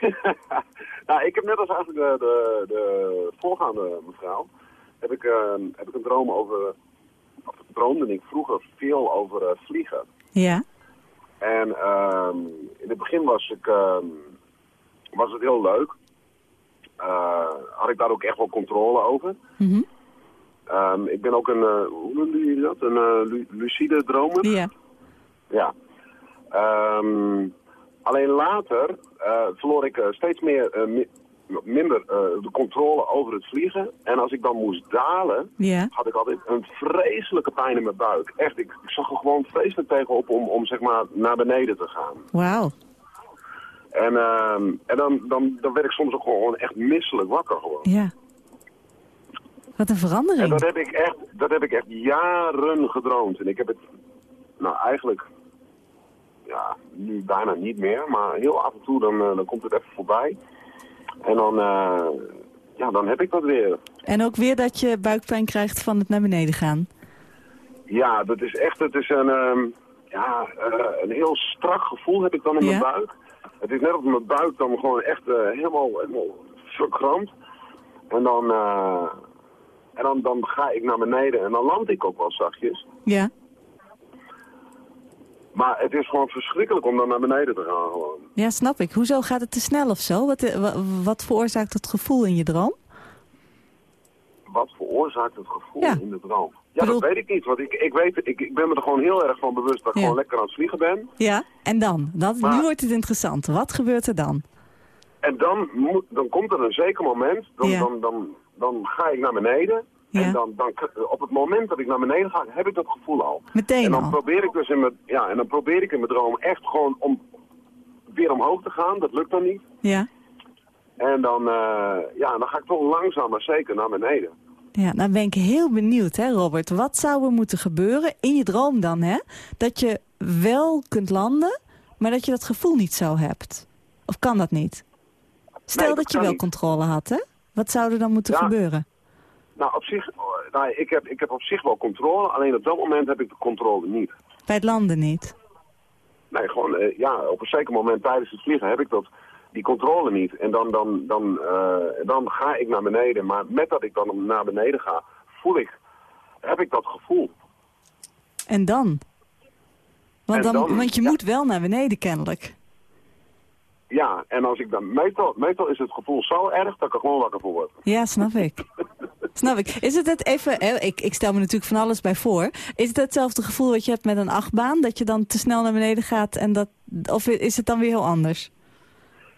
nou, ik heb net als eigenlijk de, de, de voorgaande mevrouw, heb ik, eh, heb ik een droom over, of droomde ik vroeger veel over eh, vliegen. Ja. En ehm, in het begin was, ik, ehm, was het heel leuk. Eh, had ik daar ook echt wel controle over. Mhm. Ehm, ik ben ook een, eh, hoe noemde jullie dat? Een eh, lu- lucide dromer. Ja. Ja. Ehm, alleen later eh, verloor ik steeds meer, mi- minder de controle over het vliegen. En als ik dan moest dalen, Ja. had ik altijd een vreselijke pijn in mijn buik. Echt, ik, ik zag er gewoon vreselijk tegenop om, om zeg maar naar beneden te gaan. Wauw. En, ehm, en dan, dan, dan werd ik soms ook gewoon echt misselijk wakker gewoon. Ja. Wat een En verandering. dat heb ik echt, dat heb ik echt jaren gedroomd. En ik heb het, nou eigenlijk, ja, nu bijna niet meer. Maar heel af en toe dan, eh, dan komt het even voorbij. En dan, eh, ja, dan heb ik dat weer. En ook weer dat je buikpijn krijgt van het naar beneden gaan. Ja, dat is echt, het is een, ehm, ja, eh, een heel strak gevoel heb ik dan in Ja. mijn buik. Het is net of mijn buik dan gewoon echt helemaal, helemaal verkrampt. En dan, en dan, dan ga ik naar beneden en dan land ik ook wel zachtjes. Ja. Maar het is gewoon verschrikkelijk om dan naar beneden te gaan gewoon. Ja, snap ik. Hoezo gaat het te snel of zo? Wat, eh, wa- wat veroorzaakt het gevoel in je droom? Wat veroorzaakt het gevoel Ja. in de droom? Ja, Bedoel- dat weet ik niet. Want ik, ik, weet, ik, ik ben me er gewoon heel erg van bewust dat ik Ja. gewoon lekker aan het vliegen ben. Ja. En dan? Dat, Maar- Nu wordt het interessant. Wat gebeurt er dan? En dan, moet, dan komt er een zeker moment, dan, Ja. dan, dan, dan ga ik naar beneden. Ja. En dan, dan, op het moment dat ik naar beneden ga, heb ik dat gevoel al. Meteen en dan al. probeer ik dus in mijn, ja, en dan probeer ik in mijn droom echt gewoon om weer omhoog te gaan. Dat lukt dan niet. Ja. En dan, eh, ja, dan ga ik toch langzaam maar zeker naar beneden. Ja, nou ben ik heel benieuwd, hè Robert. Wat zou er moeten gebeuren, in je droom dan, hè? Dat je wel kunt landen, maar dat je dat gevoel niet zo hebt. Of kan dat niet? Stel Nee, dat, dat je wel niet. controle had, hè? Wat zou er dan moeten Ja. gebeuren? Nou, op zich, nou, ik, heb, ik heb op zich wel controle, alleen op dat moment heb ik de controle niet. Bij het landen niet. Nee, gewoon, eh, ja, op een zeker moment tijdens het vliegen heb ik dat, die controle niet. En dan, dan, dan, eh, dan ga ik naar beneden. Maar met dat ik dan naar beneden ga, voel ik, heb ik dat gevoel. En dan? Want, dan, dan, want je ja. moet wel naar beneden kennelijk. Ja, en als ik dan, meestal, meestal is het gevoel zo erg dat ik er gewoon wakker voor word. Ja, snap ik. snap ik. Is het het even... Ik, ik stel me natuurlijk van alles bij voor. Is het hetzelfde gevoel wat je hebt met een achtbaan? Dat je dan te snel naar beneden gaat en dat... Of is het dan weer heel anders?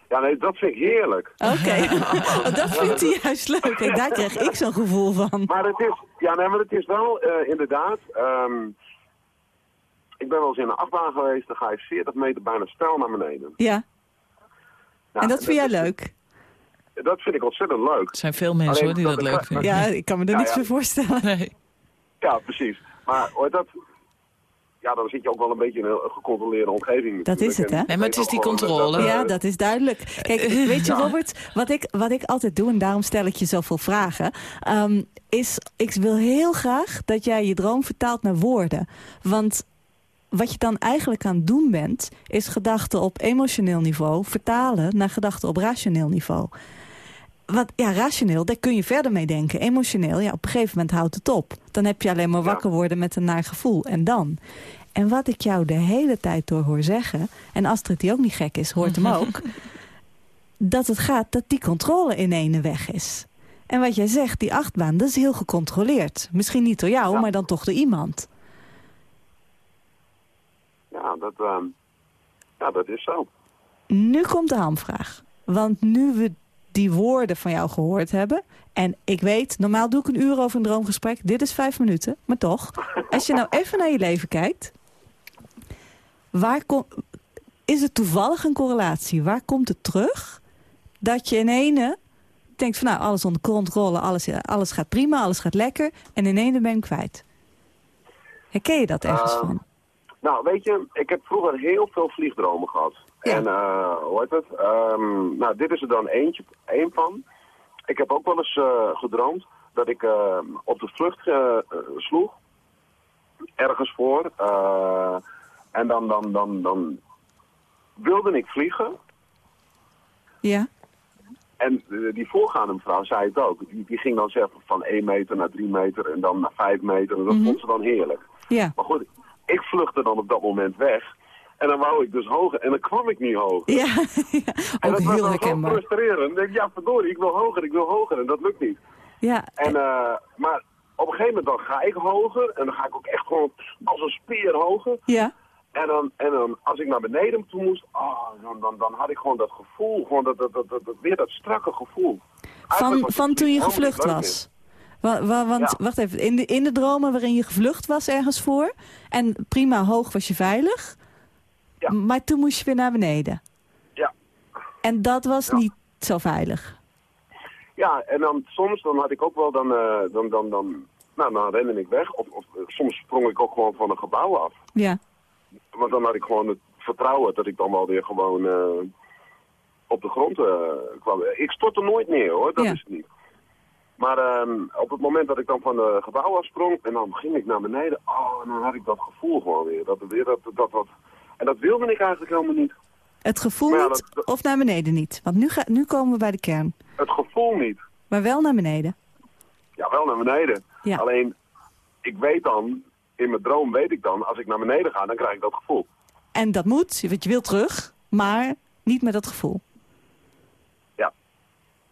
Ja, nee, dat vind ik heerlijk. Oké, Want dat vindt hij juist leuk. Kijk, daar krijg ik zo'n gevoel van. Maar het is, ja, nee, maar het is wel eh, inderdaad. ehm, ik ben wel eens in een achtbaan geweest, dan ga je 40 meter bijna stijl naar beneden. Ja, Nou, en dat vind jij leuk? Dat vind ik ontzettend leuk. Er zijn veel mensen Alleen hoor, die dat leuk vinden. Ja, ik kan me er Ja, niets ja. voor voorstellen. Nee. Ja, precies. Maar hoor, dat, ja, dan zit je ook wel een beetje in een gecontroleerde omgeving. Dat is het, hè? En Nee, maar het is die controle. dat, eh, Ja, dat is duidelijk. Kijk, weet je Robert, wat ik, wat ik altijd doe, en daarom stel ik je zoveel vragen... ehm, is, ik wil heel graag dat jij je droom vertaalt naar woorden. Want wat je dan eigenlijk aan het doen bent... is gedachten op emotioneel niveau vertalen naar gedachten op rationeel niveau. Want ja, rationeel, daar kun je verder mee denken. Emotioneel, ja, op een gegeven moment houdt het op. Dan heb je alleen maar wakker worden met een naar gevoel. En dan? En wat ik jou de hele tijd door hoor zeggen... en Astrid die ook niet gek is, hoort hem ook... dat het gaat dat die controle in ene weg is. En wat jij zegt, die achtbaan, dat is heel gecontroleerd. Misschien niet door jou, Ja. maar dan toch door iemand. Ja, dat, ehm, ja, dat is zo. Nu komt de hamvraag. Want nu we die woorden van jou gehoord hebben. En ik weet, normaal doe ik een uur over een droomgesprek. Dit is vijf minuten, maar toch. Als je nou even naar je leven kijkt. Waar kom, is het toevallig een correlatie? Waar komt het terug dat je in ene denkt van nou, alles onder controle, alles, alles gaat prima, alles gaat lekker. En in ene ben ik kwijt. Herken je dat ergens Eh, van? Nou, weet je, ik heb vroeger heel veel vliegdromen gehad. En eh, hoe heet het? Ehm, nou, dit is er dan eentje, één van. Ik heb ook wel eens eh, gedroomd dat ik eh, op de vlucht sloeg. Ergens voor. en dan, dan, dan, dan wilde ik vliegen. Ja? En die voorgaande mevrouw zei het ook. Die, die ging dan zeggen van 1 meter naar 3 meter en dan naar 5 meter. En dat Mhm. vond ze dan heerlijk. Ja. Maar goed, ik vluchtte dan op dat moment weg. En dan wou ik dus hoger. En dan kwam ik niet hoger. Ja, en ook dat was heel herkenbaar. frustrerend. Dan denk ik, ja verdorie, ik wil hoger, ik wil hoger. En dat lukt niet. Ja, En, eh, maar op een gegeven moment dan ga ik hoger. En dan ga ik ook echt gewoon als een speer hoger. ja. En dan, en dan als ik naar beneden toe moest, ah, dan, dan, dan had ik gewoon dat gevoel. Gewoon dat, dat, dat, dat, weer dat strakke gevoel. Eigenlijk Van, van toen je gevlucht was. Wa- wa- want, Ja. wacht even, in de, in de dromen waarin je gevlucht was ergens voor... en prima hoog was je veilig... maar toen moest je weer naar beneden. Ja. En dat was niet zo veilig. Ja, en dan soms dan had ik ook wel dan, eh, dan, dan, dan, nou, dan rende ik weg. Of, of eh, soms sprong ik ook gewoon van een gebouw af. Ja. Want dan had ik gewoon het vertrouwen dat ik dan wel weer gewoon eh, op de grond kwam. Ik stortte nooit neer hoor, dat Ja. is het niet. Maar ehm, op het moment dat ik dan van de gebouw afsprong en dan ging ik naar beneden, oh, en dan had ik dat gevoel gewoon weer. Dat, weer dat, dat, dat, en dat wilde ik eigenlijk helemaal niet. Het gevoel ja, niet dat- of naar beneden niet. Want nu, ga, nu komen we bij de kern. Het gevoel niet. Maar wel naar beneden. Ja, wel naar beneden. Ja. Alleen, ik weet dan, in mijn droom weet ik dan, als ik naar beneden ga, dan krijg ik dat gevoel. En dat moet, want je wil terug, maar niet met dat gevoel. Ja.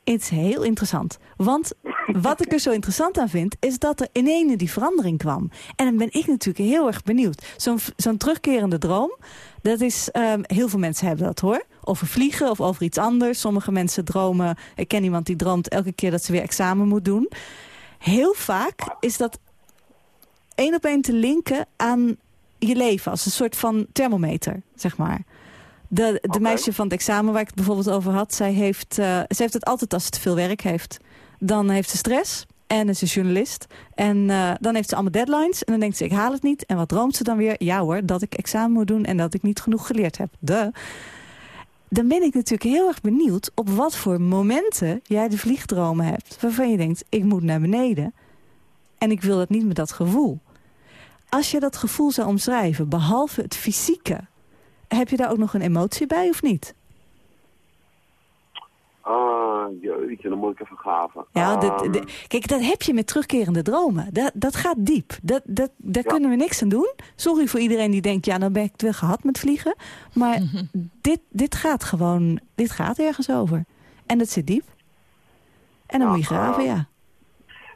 Het is heel interessant. Want wat ik er zo interessant aan vind, is dat er in ene die verandering kwam. En dan ben ik natuurlijk heel erg benieuwd. Zo'n zo'n terugkerende droom, dat is, ehm, heel veel mensen hebben dat hoor. Over vliegen of over iets anders. Sommige mensen dromen, ik ken iemand die droomt elke keer dat ze weer examen moet doen. Heel vaak is dat één op één te linken aan je leven. Als een soort van thermometer, zeg maar. De, de meisje van het examen waar ik het bijvoorbeeld over had... zij heeft, eh, ze heeft het altijd als ze te veel werk heeft. Dan heeft ze stress en is ze journalist. En eh, dan heeft ze allemaal deadlines. En dan denkt ze, ik haal het niet. En wat droomt ze dan weer? Ja hoor, dat ik examen moet doen... en dat ik niet genoeg geleerd heb. De. Dan ben ik natuurlijk heel erg benieuwd... op wat voor momenten jij de vliegdromen hebt... waarvan je denkt, ik moet naar beneden... en ik wil dat niet met dat gevoel. Als je dat gevoel zou omschrijven, behalve het fysieke... heb je daar ook nog een emotie bij of niet? Ah, jeetje, dan moet ik even graven. Ja, Ehm, dat, dat- kijk, dat heb je met terugkerende dromen. Dat, dat gaat diep. Dat, dat, daar Ja. kunnen we niks aan doen. Sorry voor iedereen die denkt, ja, dan ben ik het wel gehad met vliegen. Maar dit, dit gaat gewoon, dit gaat ergens over. En dat zit diep. En dan Ja, moet je graven, eh, ja.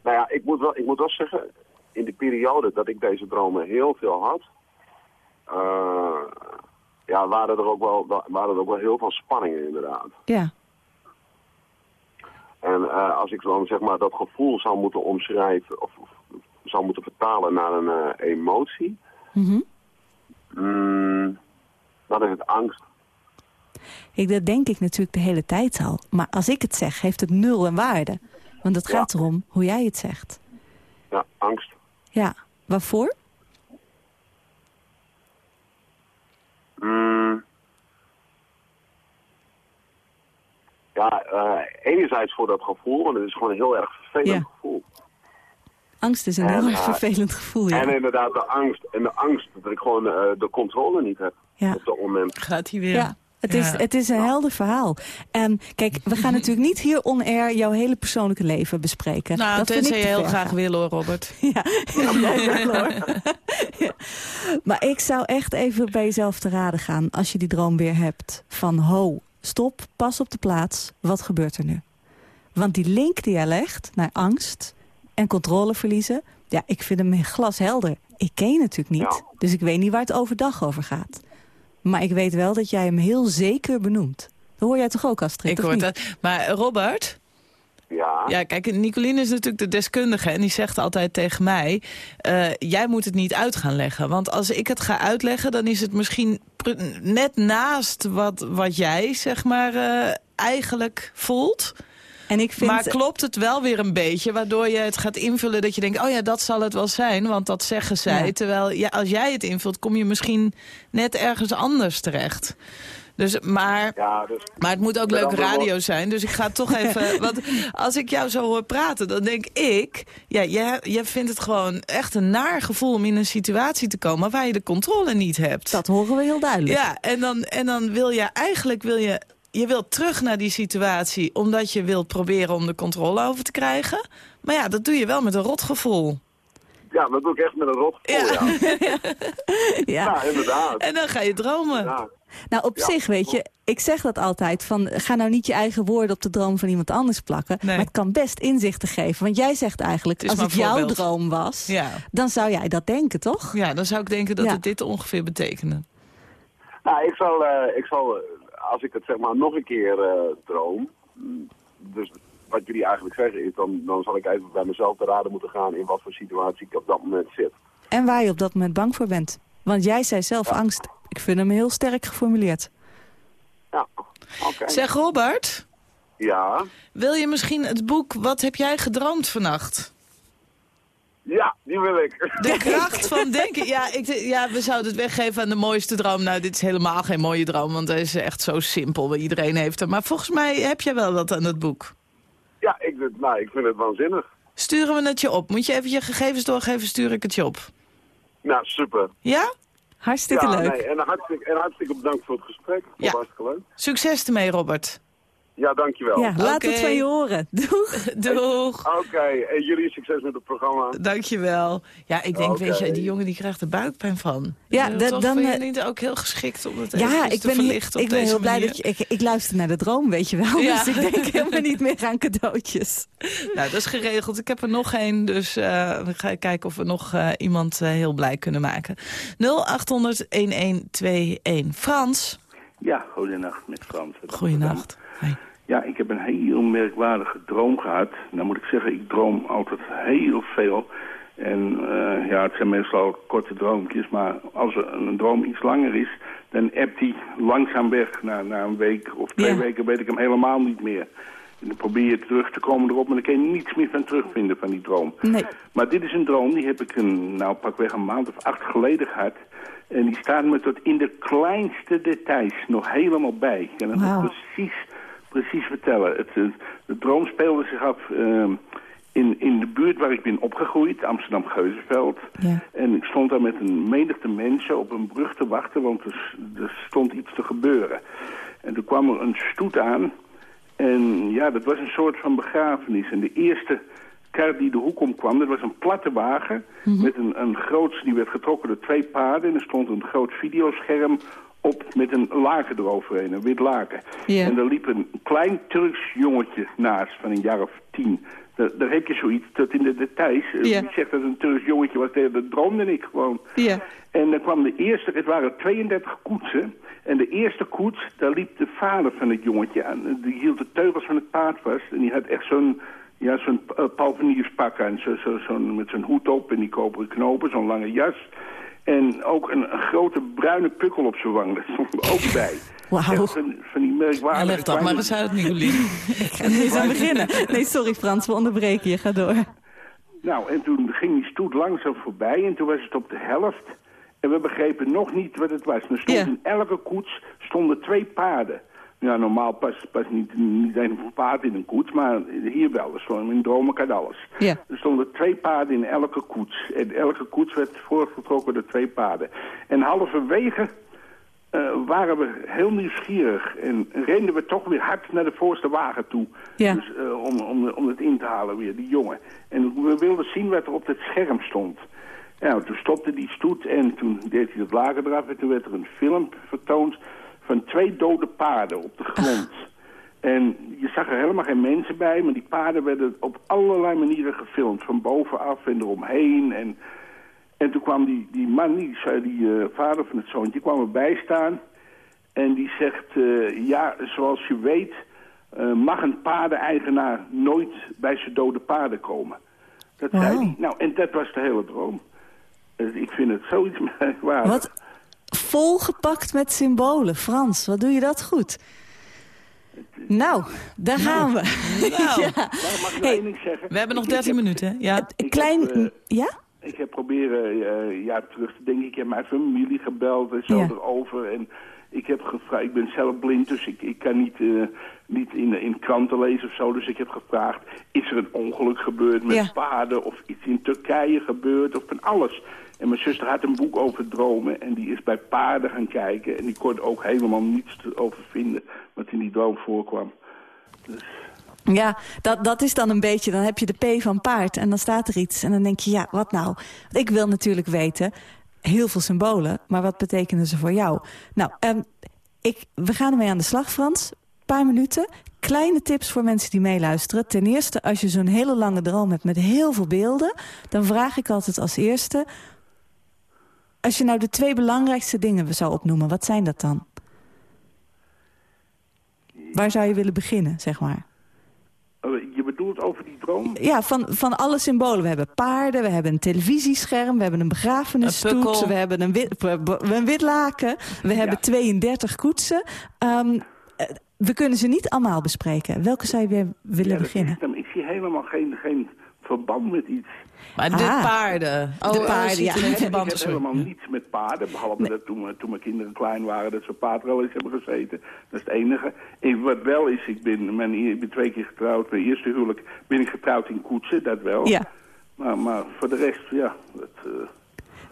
Nou ja, ik moet, wel, ik moet wel zeggen, in de periode dat ik deze dromen heel veel had, eh, ja, waren er, ook wel, waren er ook wel heel veel spanningen inderdaad. Ja, En eh, als ik dan zeg maar dat gevoel zou moeten omschrijven of, of zou moeten vertalen naar een eh, emotie, Mhm. mm, dan is het angst. Kijk, dat denk ik natuurlijk de hele tijd al. Maar als ik het zeg, heeft het nul en waarde. Want het gaat erom hoe jij het zegt. Ja, angst. Ja, waarvoor? Mm. Ja, eh, enerzijds voor dat gevoel, want het is gewoon een heel erg vervelend Ja. gevoel. Angst is een En, heel erg eh, vervelend gevoel, ja. En inderdaad de angst. En de angst dat ik gewoon eh, de controle niet heb Ja. op dat moment. Gaat hij weer. Ja, het is, het is een helder verhaal. En kijk, we gaan natuurlijk niet hier on-air jouw hele persoonlijke leven bespreken. Nou, dat vind tenzij ik je heel ver graag gaan. wil hoor, Robert. Ja, jij wel hoor. Ja. Maar ik zou echt even bij jezelf te raden gaan als je die droom weer hebt. Van ho, stop, pas op de plaats, wat gebeurt er nu? Want die link die jij legt naar angst en controle verliezen... ja, ik vind hem glashelder. Ik ken je natuurlijk niet, dus ik weet niet waar het overdag over gaat. Maar ik weet wel dat jij hem heel zeker benoemt. hoor jij toch ook, Astrid? Ik hoor niet? dat. Maar Robert... Ja. Ja, kijk, Nicoline is natuurlijk de deskundige en die zegt altijd tegen mij... eh, jij moet het niet uit gaan leggen. Want als ik het ga uitleggen, dan is het misschien net naast wat, wat jij, zeg maar, eh, eigenlijk voelt. En ik vind... Maar klopt het wel weer een beetje, waardoor je het gaat invullen... dat je denkt, oh ja, dat zal het wel zijn, want dat zeggen zij. Ja. Terwijl ja, als jij het invult, kom je misschien net ergens anders terecht. Dus, maar, Ja, dus... maar het moet ook leuk radio zijn. Dus ik ga toch even... want als ik jou zo hoor praten, dan denk ik... Ja, jij, jij vindt het gewoon echt een naar gevoel om in een situatie te komen... waar je de controle niet hebt. Dat horen we heel duidelijk. Ja, en dan, en dan wil je eigenlijk... Wil je, je wilt terug naar die situatie... omdat je wilt proberen om de controle over te krijgen. Maar ja, dat doe je wel met een rotgevoel. Ja, dat doe ik echt met een rotgevoel, ja. Ja, Ja. inderdaad. En dan ga je dromen. Ja. Nou, op Ja, zich, weet je, ik zeg dat altijd van... ga nou niet je eigen woorden op de droom van iemand anders plakken. Nee. Maar het kan best inzichten geven. Want jij zegt eigenlijk, Het als het jouw droom was... Ja. dan zou jij dat denken, toch? ja, dan zou ik denken dat Ja. het dit ongeveer betekende. Nou, ik zal, eh, ik zal eh, als ik het zeg maar nog een keer eh, droom, mm, dus wat jullie eigenlijk zeggen is, dan, dan zal ik even bij mezelf te raden moeten gaan in wat voor situatie ik op dat moment zit. En waar je op dat moment bang voor bent. Want jij zei zelf angst. Ik vind hem heel sterk geformuleerd. Ja, oké. Zeg Robert, Ja, wil je misschien het boek Wat heb jij gedroomd vannacht? ja, die wil ik. De kracht van denken. Ja, ik, ja, we zouden het weggeven aan de mooiste droom. Nou, dit is helemaal geen mooie droom, want hij is echt zo simpel. Iedereen heeft hem. Maar volgens mij heb jij wel wat aan het boek. Ja, ik, vind- nou, ik vind het waanzinnig. Sturen we het je op? Moet je even je gegevens doorgeven, stuur ik het je op. Nou, super. Ja? Hartstikke ja, leuk. Nee, en, hartstikke, en hartstikke bedankt voor het gesprek. Ja. Hartstikke leuk. Succes ermee, Robert. Ja, dankjewel. Ja, laat Oké. het van je horen. Doeg. Doeg. Oké, en jullie succes met het programma. Dankjewel. Ja, ik denk, weet je, die jongen die krijgt er buikpijn van. Ja, da- toch dan, vind je eh, niet ook heel geschikt om het Ja, ik te ben, verlichten op ik ben heel blij manier? dat je... Ik, ik luister naar de droom, weet je wel. Ja. Dus ik denk helemaal niet meer aan cadeautjes. Nou, dat is geregeld. Ik heb er nog één, dus eh, we gaan kijken of we nog eh, iemand heel blij kunnen maken. 0800-1121. Frans, Ja, goedenacht met Frans. uit Ja, ik heb een heel merkwaardige droom gehad. Nou moet ik zeggen, ik droom altijd heel veel. En eh, ja, het zijn meestal korte droompjes, maar als een droom iets langer is, dan appt hij langzaam weg. Na, na een week of twee Ja. weken weet ik hem helemaal niet meer. En dan probeer je terug te komen erop, maar dan kan je niets meer van terugvinden van die droom. Nee. Maar dit is een droom, die heb ik een, nou pakweg een maand of acht geleden gehad. En die staat me tot in de kleinste details nog helemaal bij. Kan het nog Wauw. precies, precies vertellen. Het, de droom speelde zich af ehm, in, in de buurt waar ik ben opgegroeid, Amsterdam-Geuzenveld. Ja. En ik stond daar met een menigte mensen op een brug te wachten, want er, er stond iets te gebeuren. En toen kwam er een stoet aan. En ja, dat was een soort van begrafenis. En de eerste kar die de hoek om kwam, dat was een platte wagen... met een, een groots, die werd getrokken door twee paarden... en er stond een groot videoscherm op met een laken eroverheen, een wit laken. Ja. En er liep een klein Turks jongetje naast van een jaar of tien. Daar, daar heb je zoiets tot in de details. Eh, Ja. Wie zegt dat een Turks jongetje was, dat dat droomde ik gewoon. Ja. En dan kwam de eerste, het waren 32 koetsen. En de eerste koets, daar liep de vader van het jongetje aan. Die hield de teugels van het paard vast. En die had echt zo'n ja, zo'n uh, palvenierspak aan. Zo, zo, zo'n- met zijn hoed op en die koperen knopen, zo'n lange jas. En ook een, grote bruine pukkel op zijn wang. Dat stond er ook bij. Wauw. Van, van die merkwaardige... Ja, leg dat maar eens uit, Nicolien. Ik ga niet aan beginnen. Nee, sorry Frans, we onderbreken je. Ga door. Nou, en toen ging die stoet langzaam voorbij en toen was het op de helft. En we begrepen nog niet wat het was. Er stond Ja. in elke koets stonden twee paarden. Ja, normaal past pas niet, niet een paard in een koets, maar hier wel. Stonden in dromen kan alles. Ja. Er stonden twee paarden in elke koets. En elke koets werd voortgetrokken door twee paarden. En halverwege eh, waren we heel nieuwsgierig en renden we toch weer hard naar de voorste wagen toe. Ja. Dus, eh, om, om, om het in te halen weer, die jongen. En we wilden zien wat er op het scherm stond. Nou, toen stopte die stoet en toen deed hij het lager eraf en toen werd er een film vertoond van twee dode paarden op de grond. En je zag er helemaal geen mensen bij, maar die paarden werden op allerlei manieren gefilmd. Van bovenaf en eromheen. En, en toen kwam die, die man, die, die eh, vader van het zoontje, kwam erbij staan. En die zegt, eh, ja, zoals je weet eh, mag een paardeneigenaar nooit bij zijn dode paarden komen. Dat zei Wauw. hij. Nou, en dat was de hele droom. Ik vind het zoiets merkwaardig. Wat volgepakt met symbolen. Frans, wat doe je dat goed. Nou, daar gaan we. Nou, ja. Mag ik één ding zeggen? we hebben nog Ik- 13 minuten. hè? Ja. Een Klein... heb, eh, ja? Ik heb proberen eh, ja, terug te denken. Ik heb mijn familie gebeld en zo Ja. erover. En ik heb gevraagd, ik ben zelf blind, dus ik, ik kan niet, eh, niet in, in kranten lezen of zo. Dus ik heb gevraagd, is er een ongeluk gebeurd met Ja. paarden? Of iets in Turkije gebeurd? Of van alles. En mijn zuster had een boek over dromen en die is bij paarden gaan kijken. En die kon ook helemaal niets over vinden wat in die droom voorkwam. Ja, dat, dat is dan een beetje, dan heb je de P van paard en dan staat er iets. En dan denk je, ja, wat nou? Ik wil natuurlijk weten, heel veel symbolen, maar wat betekenen ze voor jou? Nou, ehm, ik, we gaan ermee aan de slag, Frans. Een paar minuten. Kleine tips voor mensen die meeluisteren. Ten eerste, als je zo'n hele lange droom hebt met heel veel beelden... dan vraag ik altijd als eerste... als je nou de twee belangrijkste dingen zou opnoemen, wat zijn dat dan? Waar zou je willen beginnen, zeg maar? Oh, Je bedoelt over die droom? Ja, van, van alle symbolen. We hebben paarden, we hebben een televisiescherm... we hebben een begrafenisstoet, Een pukkel. we hebben een wit, een wit laken... we hebben 32 koetsen. Ehm, eh, we kunnen ze niet allemaal bespreken. Welke zou je weer willen Ja, beginnen? Ik zie helemaal geen, geen verband met iets. Maar de Ah. paarden. Oh, De oh, paarden, ja. Ik heb, helemaal niets met paarden, behalve dat toen, we- toen mijn kinderen klein waren, dat ze paardrollen hebben gezeten. Dat is het enige. En wat wel is, ik ben, mijn, ik ben twee keer getrouwd, mijn eerste huwelijk ben ik getrouwd in koetsen, dat wel. Ja. Maar, maar voor de rest, ja, dat, eh,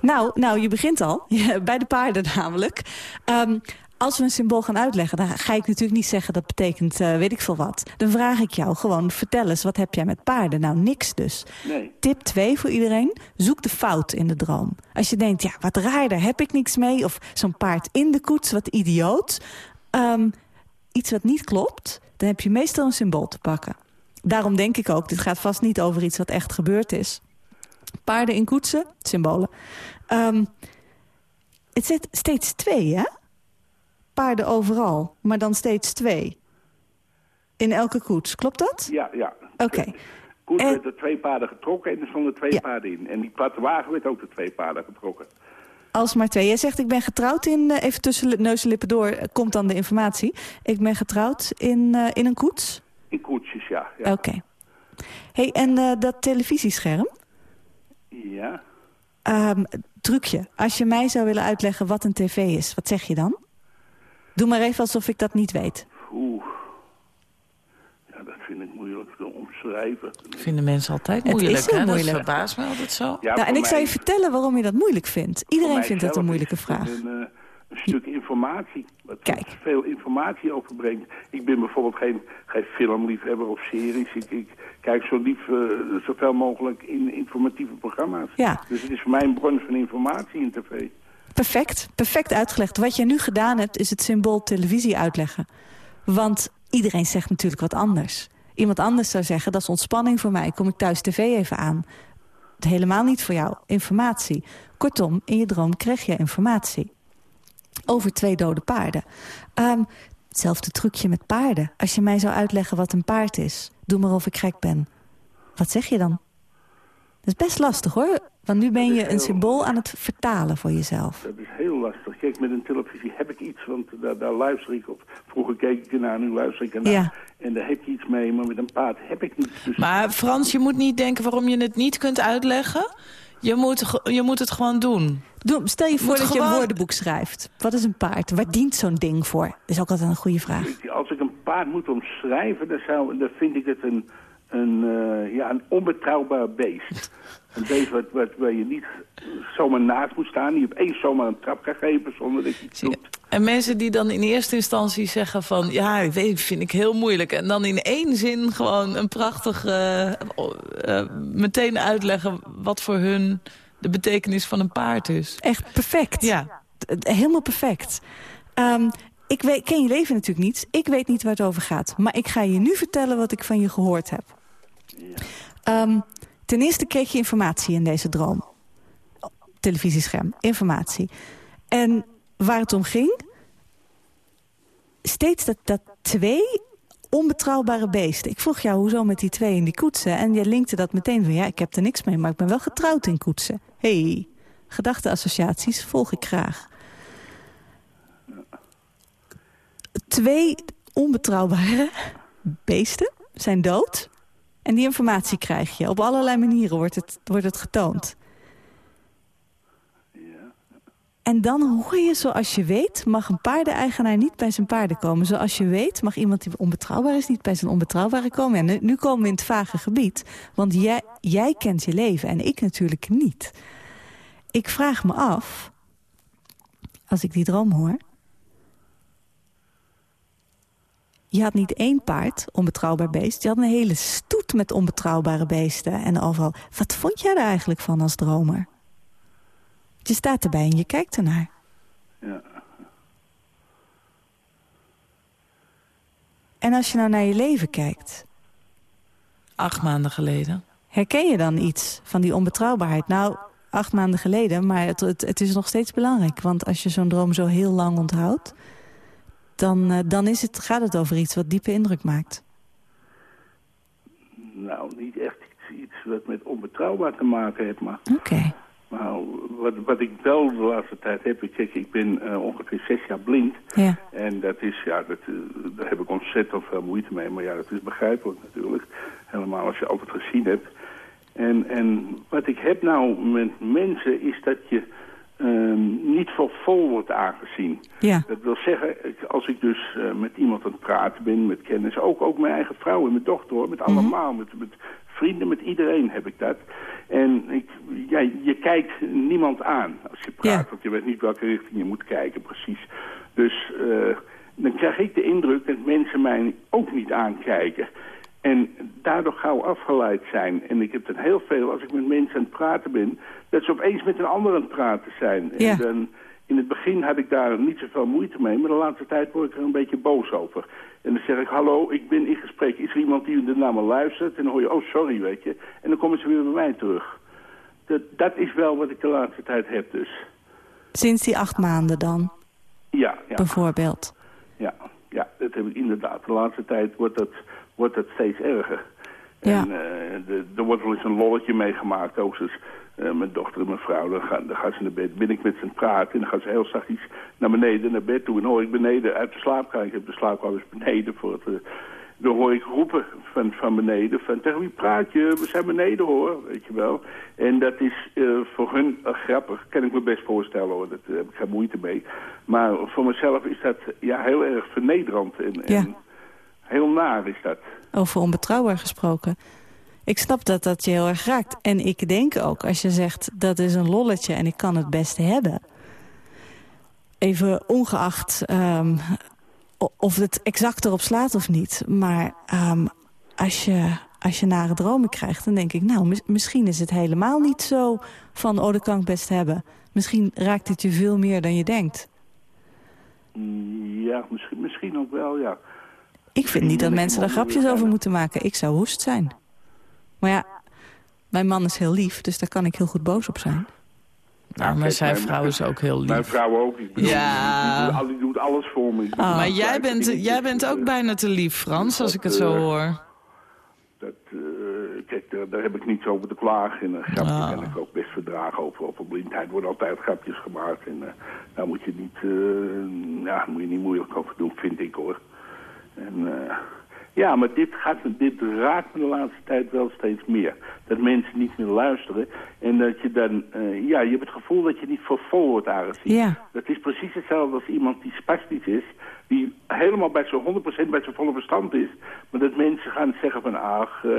Nou, nou, je begint al. Bij de paarden namelijk. Ehm, als we een symbool gaan uitleggen, dan ga ik natuurlijk niet zeggen... dat betekent eh, weet ik veel wat. Dan vraag ik jou gewoon, vertel eens, wat heb jij met paarden? Nou, niks dus. nee. Tip 2 voor iedereen. Zoek de fout in de droom. Als je denkt, ja, wat raar, daar heb ik niks mee. Of zo'n paard in de koets, wat idioot. Ehm, iets wat niet klopt, dan heb je meestal een symbool te pakken. Daarom denk ik ook, dit gaat vast niet over iets wat echt gebeurd is. Paarden in koetsen, symbolen. Ehm, het zit steeds twee, hè? Paarden overal, maar dan steeds twee. In elke koets, klopt dat? Ja, ja. Oké. Koets En- werd er twee paarden getrokken en er stonden twee Ja. paarden in. En die platte wagen werd ook de twee paarden getrokken. Als maar twee. Jij zegt, ik ben getrouwd in... eh, even tussen neus en lippen door eh, komt dan de informatie. Ik ben getrouwd in, eh, in een koets. In koetsjes, ja. Ja. Oké. hey, en dat televisiescherm? ja. Trucje. Als je mij zou willen uitleggen wat een tv is, wat zeg je dan? Doe maar even alsof ik dat niet weet. Oeh. Ja, dat vind ik moeilijk te omschrijven. Vinden mensen altijd Het moeilijk, is heel hè? moeilijk. Dat verbaast me altijd zo. Ja, nou, en ik zou je vertellen waarom je dat moeilijk vindt. Iedereen vindt dat een moeilijke is het vraag. Een, eh, een stuk informatie. Wat Kijk. veel informatie overbrengt. Ik ben bijvoorbeeld geen, geen filmliefhebber of series. Ik, ik kijk zo lief eh, zoveel mogelijk in informatieve programma's. Ja. Dus het is voor mij een bron van informatie in tv. Perfect, perfect uitgelegd. Wat je nu gedaan hebt, is het symbool televisie uitleggen. Want iedereen zegt natuurlijk wat anders. Iemand anders zou zeggen, dat is ontspanning voor mij. Kom ik thuis tv even aan. Helemaal niet voor jou. Informatie. Kortom, in je droom krijg je informatie. Over twee dode paarden. Ehm, hetzelfde trucje met paarden. Als je mij zou uitleggen wat een paard is. Doe maar of ik gek ben. Wat zeg je dan? Dat is best lastig hoor. Want nu ben je een symbool aan het vertalen voor jezelf. Dat is heel lastig. Kijk, met een televisie heb ik iets, want daar, daar luister ik op. Vroeger keek ik ernaar, nu luister ik ernaar. Ja. En daar heb je iets mee, maar met een paard heb ik niets. Dus Maar Frans, je moet niet denken waarom je het niet kunt uitleggen. Je moet, je moet het gewoon doen. Doe, stel je voor Moet dat je een woordenboek schrijft. Wat is een paard? Waar dient zo'n ding voor? Dat is ook altijd een goede vraag. Als ik een paard moet omschrijven, dan, zou, dan vind ik het een, een, eh, ja, een onbetrouwbaar beest. Een beest wat, wat, waar je niet zomaar naast moet staan. Die op één zomaar een trap kan geven zonder dat je je? doet. En mensen die dan in eerste instantie zeggen van... ja, ik weet, vind ik heel moeilijk. En dan in één zin gewoon een prachtig... eh, eh, meteen uitleggen wat voor hun de betekenis van een paard is. Echt perfect. Ja. Helemaal perfect. Ehm, ik weet, ken je leven natuurlijk niet. Ik weet niet waar het over gaat. Maar ik ga je nu vertellen wat ik van je gehoord heb. Ehm, ten eerste kreeg je informatie in deze droom. Televisiescherm, informatie. En waar het om ging... steeds dat, dat twee onbetrouwbare beesten. Ik vroeg jou hoezo met die twee in die koetsen. En je linkte dat meteen van ja, ik heb er niks mee, maar ik ben wel getrouwd in koetsen. hey, gedachteassociaties volg ik graag. Twee onbetrouwbare beesten zijn dood. En die informatie krijg je. Op allerlei manieren wordt het, wordt het getoond. En dan hoor je, zoals je weet, mag een paardeneigenaar niet bij zijn paarden komen. Zoals je weet, mag iemand die onbetrouwbaar is niet bij zijn onbetrouwbare komen. En nu, nu komen we in het vage gebied. Want jij, jij kent je leven en ik natuurlijk niet. Ik vraag me af, als ik die droom hoor... Je had niet één paard, onbetrouwbaar beest. Je had een hele stoet met onbetrouwbare beesten. En overal. Wat vond jij er eigenlijk van als dromer? Je staat erbij en je kijkt ernaar. Ja. En als je nou naar je leven kijkt... Acht maanden geleden. Herken je dan iets van die onbetrouwbaarheid? Nou, acht maanden geleden, maar het, het, het is nog steeds belangrijk. Want als je zo'n droom zo heel lang onthoudt... dan, eh, dan is het, gaat het over iets wat diepe indruk maakt. Nou, niet echt iets, iets wat met onbetrouwbaar te maken heeft, maar... Oké. Maar wat, wat ik wel de laatste tijd heb, ik, zeg, ik ben eh, ongeveer zes jaar blind. Ja. En dat is, ja, dat, eh, daar heb ik ontzettend veel moeite mee. Maar ja, dat is begrijpelijk natuurlijk. Helemaal als je altijd gezien hebt. En, en wat ik heb nou met mensen is dat je ehm, niet voor vol wordt aangezien. Ja. Dat wil zeggen, als ik dus eh, met iemand aan het praten ben, met kennis, ook, ook mijn eigen vrouw en mijn dochter hoor, met allemaal, met, met vrienden, met iedereen heb ik dat. En ik, ja, je kijkt niemand aan als je praat, want je weet niet welke richting je moet kijken precies. Dus eh, dan krijg ik de indruk dat mensen mij ook niet aankijken. En daardoor gauw afgeleid zijn. En ik heb dan heel veel, als ik met mensen aan het praten ben... dat ze opeens met een ander aan het praten zijn. Ja. En dan, in het begin had ik daar niet zoveel moeite mee... maar de laatste tijd word ik er een beetje boos over. En dan zeg ik, hallo, ik ben in gesprek. Is er iemand die naar me luistert? En dan hoor je, oh, sorry, weet je. En dan komen ze weer bij mij terug. Dat, dat is wel wat ik de laatste tijd heb dus. Sinds die acht maanden dan, Ja, ja. bijvoorbeeld. Ja, ja, dat heb ik inderdaad. De laatste tijd wordt dat, wordt dat steeds erger. Ja. En eh, de- er wordt wel eens een lolletje meegemaakt. Ook dus, eh, mijn dochter en mijn vrouw, dan gaan, dan gaan ze naar bed. Ben ik met ze het praten en dan gaan ze heel zachtjes naar beneden, naar bed toe. En hoor ik beneden uit de slaapkamer. Ik heb de slaapkamer beneden voor het... eh, dan hoor ik roepen van, van beneden, van tegen wie praat je? We zijn beneden hoor, weet je wel. En dat is voor hun grappig, kan ik me best voorstellen hoor, daar heb ik geen moeite mee. Maar voor mezelf is dat ja, heel erg vernederend en, en Ja. Heel naar is dat. Over onbetrouwbaar gesproken. Ik snap dat dat je heel erg raakt. En ik denk ook, als je zegt dat is een lolletje en ik kan het beste hebben. Even ongeacht ehm, of het exact erop slaat of niet. Maar ehm, als, je, als je nare dromen krijgt, dan denk ik... nou, mis- misschien is het helemaal niet zo van... oh, dat kan ik best hebben. Misschien raakt het je veel meer dan je denkt. Mm, Ja, misschien, misschien ook wel, ja. Ik vind niet dat mensen daar grapjes over moeten maken. Ik zou woest zijn. Maar ja, mijn man is heel lief, dus daar kan ik heel goed boos op zijn. Nou, maar zijn mijn- vrouw is ook heel lief. Mijn vrouw ook. Ik bedoel, Ja. die, doet, alles voor me. Bedoel, maar jij bent, jij bent ook bijna te lief, Frans, als ik het zo eh, hoor. Dat, eh, kijk, daar, daar heb ik niets over te klagen. En een grapje Ah. kan ik ook best verdragen over, over blindheid. Worden altijd grapjes gemaakt. En eh, daar moet je niet, eh, ja, moet je niet moeilijk over doen, vind ik hoor. En, eh, ja, maar dit, gaat, dit raakt me de laatste tijd wel steeds meer. Dat mensen niet meer luisteren. En dat je dan, eh, ja, je hebt het gevoel dat je niet voor vol wordt aangezien. Ja. Dat is precies hetzelfde als iemand die spastisch is. Die helemaal bij zijn 100% bij zijn volle verstand is. Maar dat mensen gaan zeggen van, ach, eh,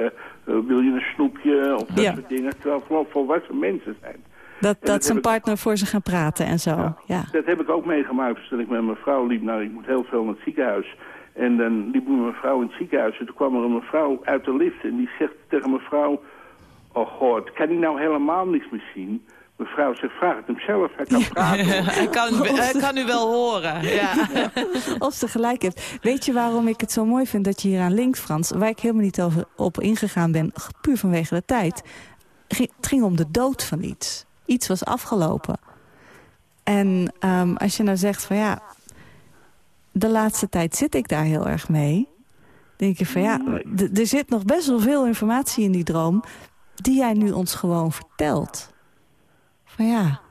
wil je een snoepje of dat Ja. soort dingen. Terwijl gewoon volwassen mensen zijn. Dat, dat dat zijn ik- partner voor ze gaan praten en zo. Ja. Dat heb ik ook meegemaakt. Dus toen ik met mijn vrouw liep, nou, ik moet heel veel naar het ziekenhuis. En dan liep mijn vrouw in het ziekenhuis. En toen kwam er een mevrouw uit de lift. En die zegt tegen mijn vrouw... Oh god, kan hij nou helemaal niks meer zien? Mevrouw zegt, vraag het hem zelf. Hij kan praten. Hij kan, hij kan u wel horen. Ja. Als ze gelijk hebt. Weet je waarom ik het zo mooi vind dat je hier aan linkt, Frans? Waar ik helemaal niet over, op ingegaan ben, puur vanwege de tijd. Het ging om de dood van iets. Iets was afgelopen. En ehm, als je nou zegt van ja... de laatste tijd zit ik daar heel erg mee. denk je van ja, d- er zit nog best wel veel informatie in die droom... die jij nu ons gewoon vertelt. Van ja,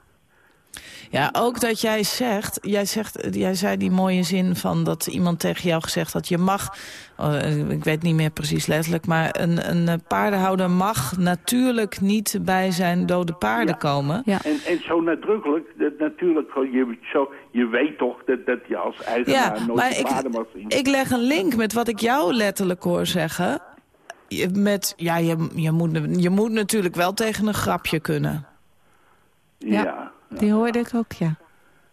Ja, ook dat jij zegt, jij zegt, jij zei die mooie zin van dat iemand tegen jou gezegd had, je mag, oh, ik weet niet meer precies letterlijk, maar een, een eh, paardenhouder mag natuurlijk niet bij zijn dode paarden komen. Ja. En, en zo nadrukkelijk, dat natuurlijk, gewoon, je, zo, je weet toch dat, dat je als eigenaar Ja, nooit maar je paarden mag zien. ik, ik leg een link met wat ik jou letterlijk hoor zeggen. Met, ja, je, je, moet, je moet natuurlijk wel tegen een grapje kunnen. Ja. Ja. die hoorde ik ook, ja.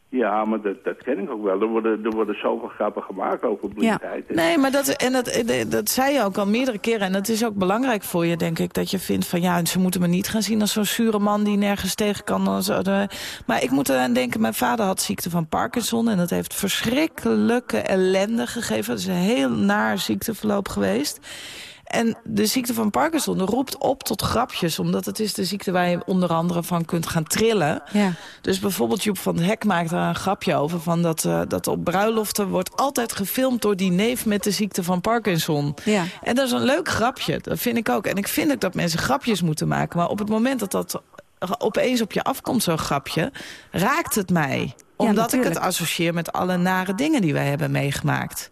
Ja, maar dat, dat ken ik ook wel. Er worden, er worden zoveel grappen gemaakt over blindheid. Nee, maar dat, en dat, dat, dat zei je ook al meerdere keren. En dat is ook belangrijk voor je, denk ik. Dat je vindt van, ja, ze moeten me niet gaan zien als zo'n zure man... die nergens tegen kan. De- maar ik moet eraan denken, mijn vader had ziekte van Parkinson... en dat heeft verschrikkelijke ellende gegeven. Het is een heel naar ziekteverloop geweest. En de ziekte van Parkinson roept op tot grapjes... omdat het is de ziekte waar je onder andere van kunt gaan trillen. ja. Dus bijvoorbeeld Joep van het Hek maakt daar een grapje over... Van dat, eh, dat op bruiloften wordt altijd gefilmd door die neef met de ziekte van Parkinson. Ja. En dat is een leuk grapje, dat vind ik ook. En ik vind ook dat mensen grapjes moeten maken. Maar op het moment dat dat opeens op je afkomt, zo'n grapje... raakt het mij. Omdat ik het associeer met alle nare dingen die wij hebben meegemaakt.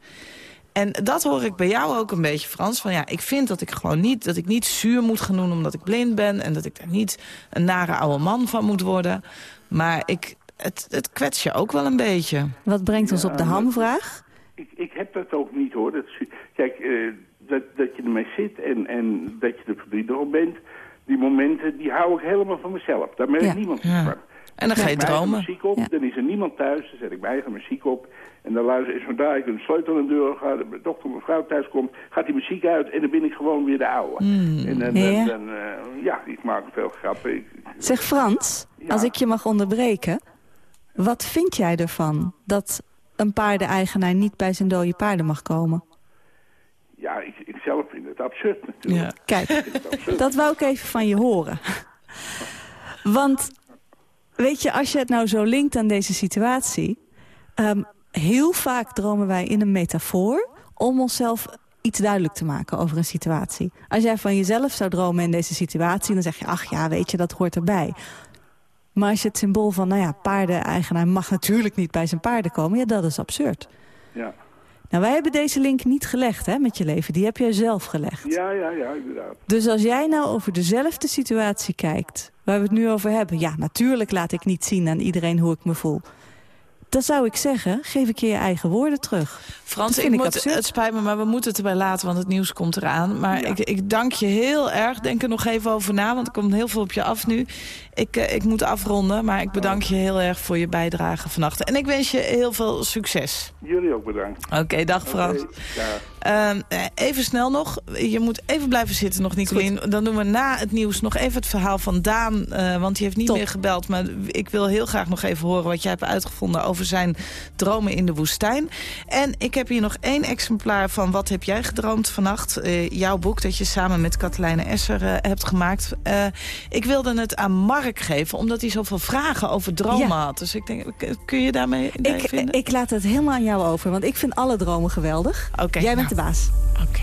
En dat hoor ik bij jou ook een beetje, Frans. Van ja, ik vind dat ik gewoon niet, dat ik niet zuur moet gaan doen omdat ik blind ben. En dat ik daar niet een nare oude man van moet worden. Maar ik, het, het kwets je ook wel een beetje. Wat brengt ons op de hamvraag? Ik, ik heb dat ook niet hoor. Dat, kijk, eh, dat, dat je ermee zit en, en dat je er verdrietig op bent... die momenten, die hou ik helemaal van mezelf. Daar merkt Ja. niemand Ja. En dan ga je Zet mijn eigen dromen. muziek op, Ja. dan is er niemand thuis. Dan zet ik mijn eigen muziek op. En dan luister ik, zodra ik een sleutel aan de deur ga, dochter of mijn vrouw thuis komt, gaat die muziek uit en dan ben ik gewoon weer de oude. En dan, dan, Ja. dan, eh, ja, ik maak veel grappen. Ik, Zeg Frans, Ja. als ik je mag onderbreken... wat vind jij ervan dat een paardeneigenaar niet bij zijn dode paarden mag komen? ja, ik, ik zelf vind het absurd natuurlijk. Ja. Kijk, het absurd. dat wou ik even van je horen. Want, weet je, als je het nou zo linkt aan deze situatie... ehm, heel vaak dromen wij in een metafoor... om onszelf iets duidelijk te maken over een situatie. Als jij van jezelf zou dromen in deze situatie... dan zeg je, ach ja, weet je, dat hoort erbij. Maar als je het symbool van, nou ja, paardeneigenaar... mag natuurlijk niet bij zijn paarden komen, ja, dat is absurd. Ja. Nou, wij hebben deze link niet gelegd hè, met je leven. Die heb jij zelf gelegd. ja, ja, ja, inderdaad. Dus als jij nou over dezelfde situatie kijkt... waar we het nu over hebben... ja, natuurlijk laat ik niet zien aan iedereen hoe ik me voel. Dan zou ik zeggen, geef ik je je eigen woorden terug. Frans, ik vind ik moet, het spijt me, maar we moeten het erbij laten, want het nieuws komt eraan. Maar Ja. ik, ik dank je heel erg. Denk er nog even over na, want er komt heel veel op je af nu. Ik, eh, ik moet afronden, maar ik bedank je heel erg voor je bijdrage vannacht. En ik wens je heel veel succes. Jullie ook bedankt. Oké, dag Frans. Ja. Ehm, eh, even snel nog. Je moet even blijven zitten nog, Nicolien. Dan doen we na het nieuws nog even het verhaal van Daan. eh, want die heeft niet Top. meer gebeld. Maar ik wil heel graag nog even horen wat jij hebt uitgevonden... over zijn dromen in de woestijn. En ik heb hier nog één exemplaar van Wat heb jij gedroomd vannacht? Eh, jouw boek dat je samen met Katelijne Esser hebt gemaakt. Eh, ik wilde het aan Mark geven, omdat hij zoveel vragen over dromen Ja. had. Dus ik denk, kun je daarmee Ik, vinden? ik laat het helemaal aan jou over, want ik vind alle dromen geweldig. Jij bent nou. de baas. Oké.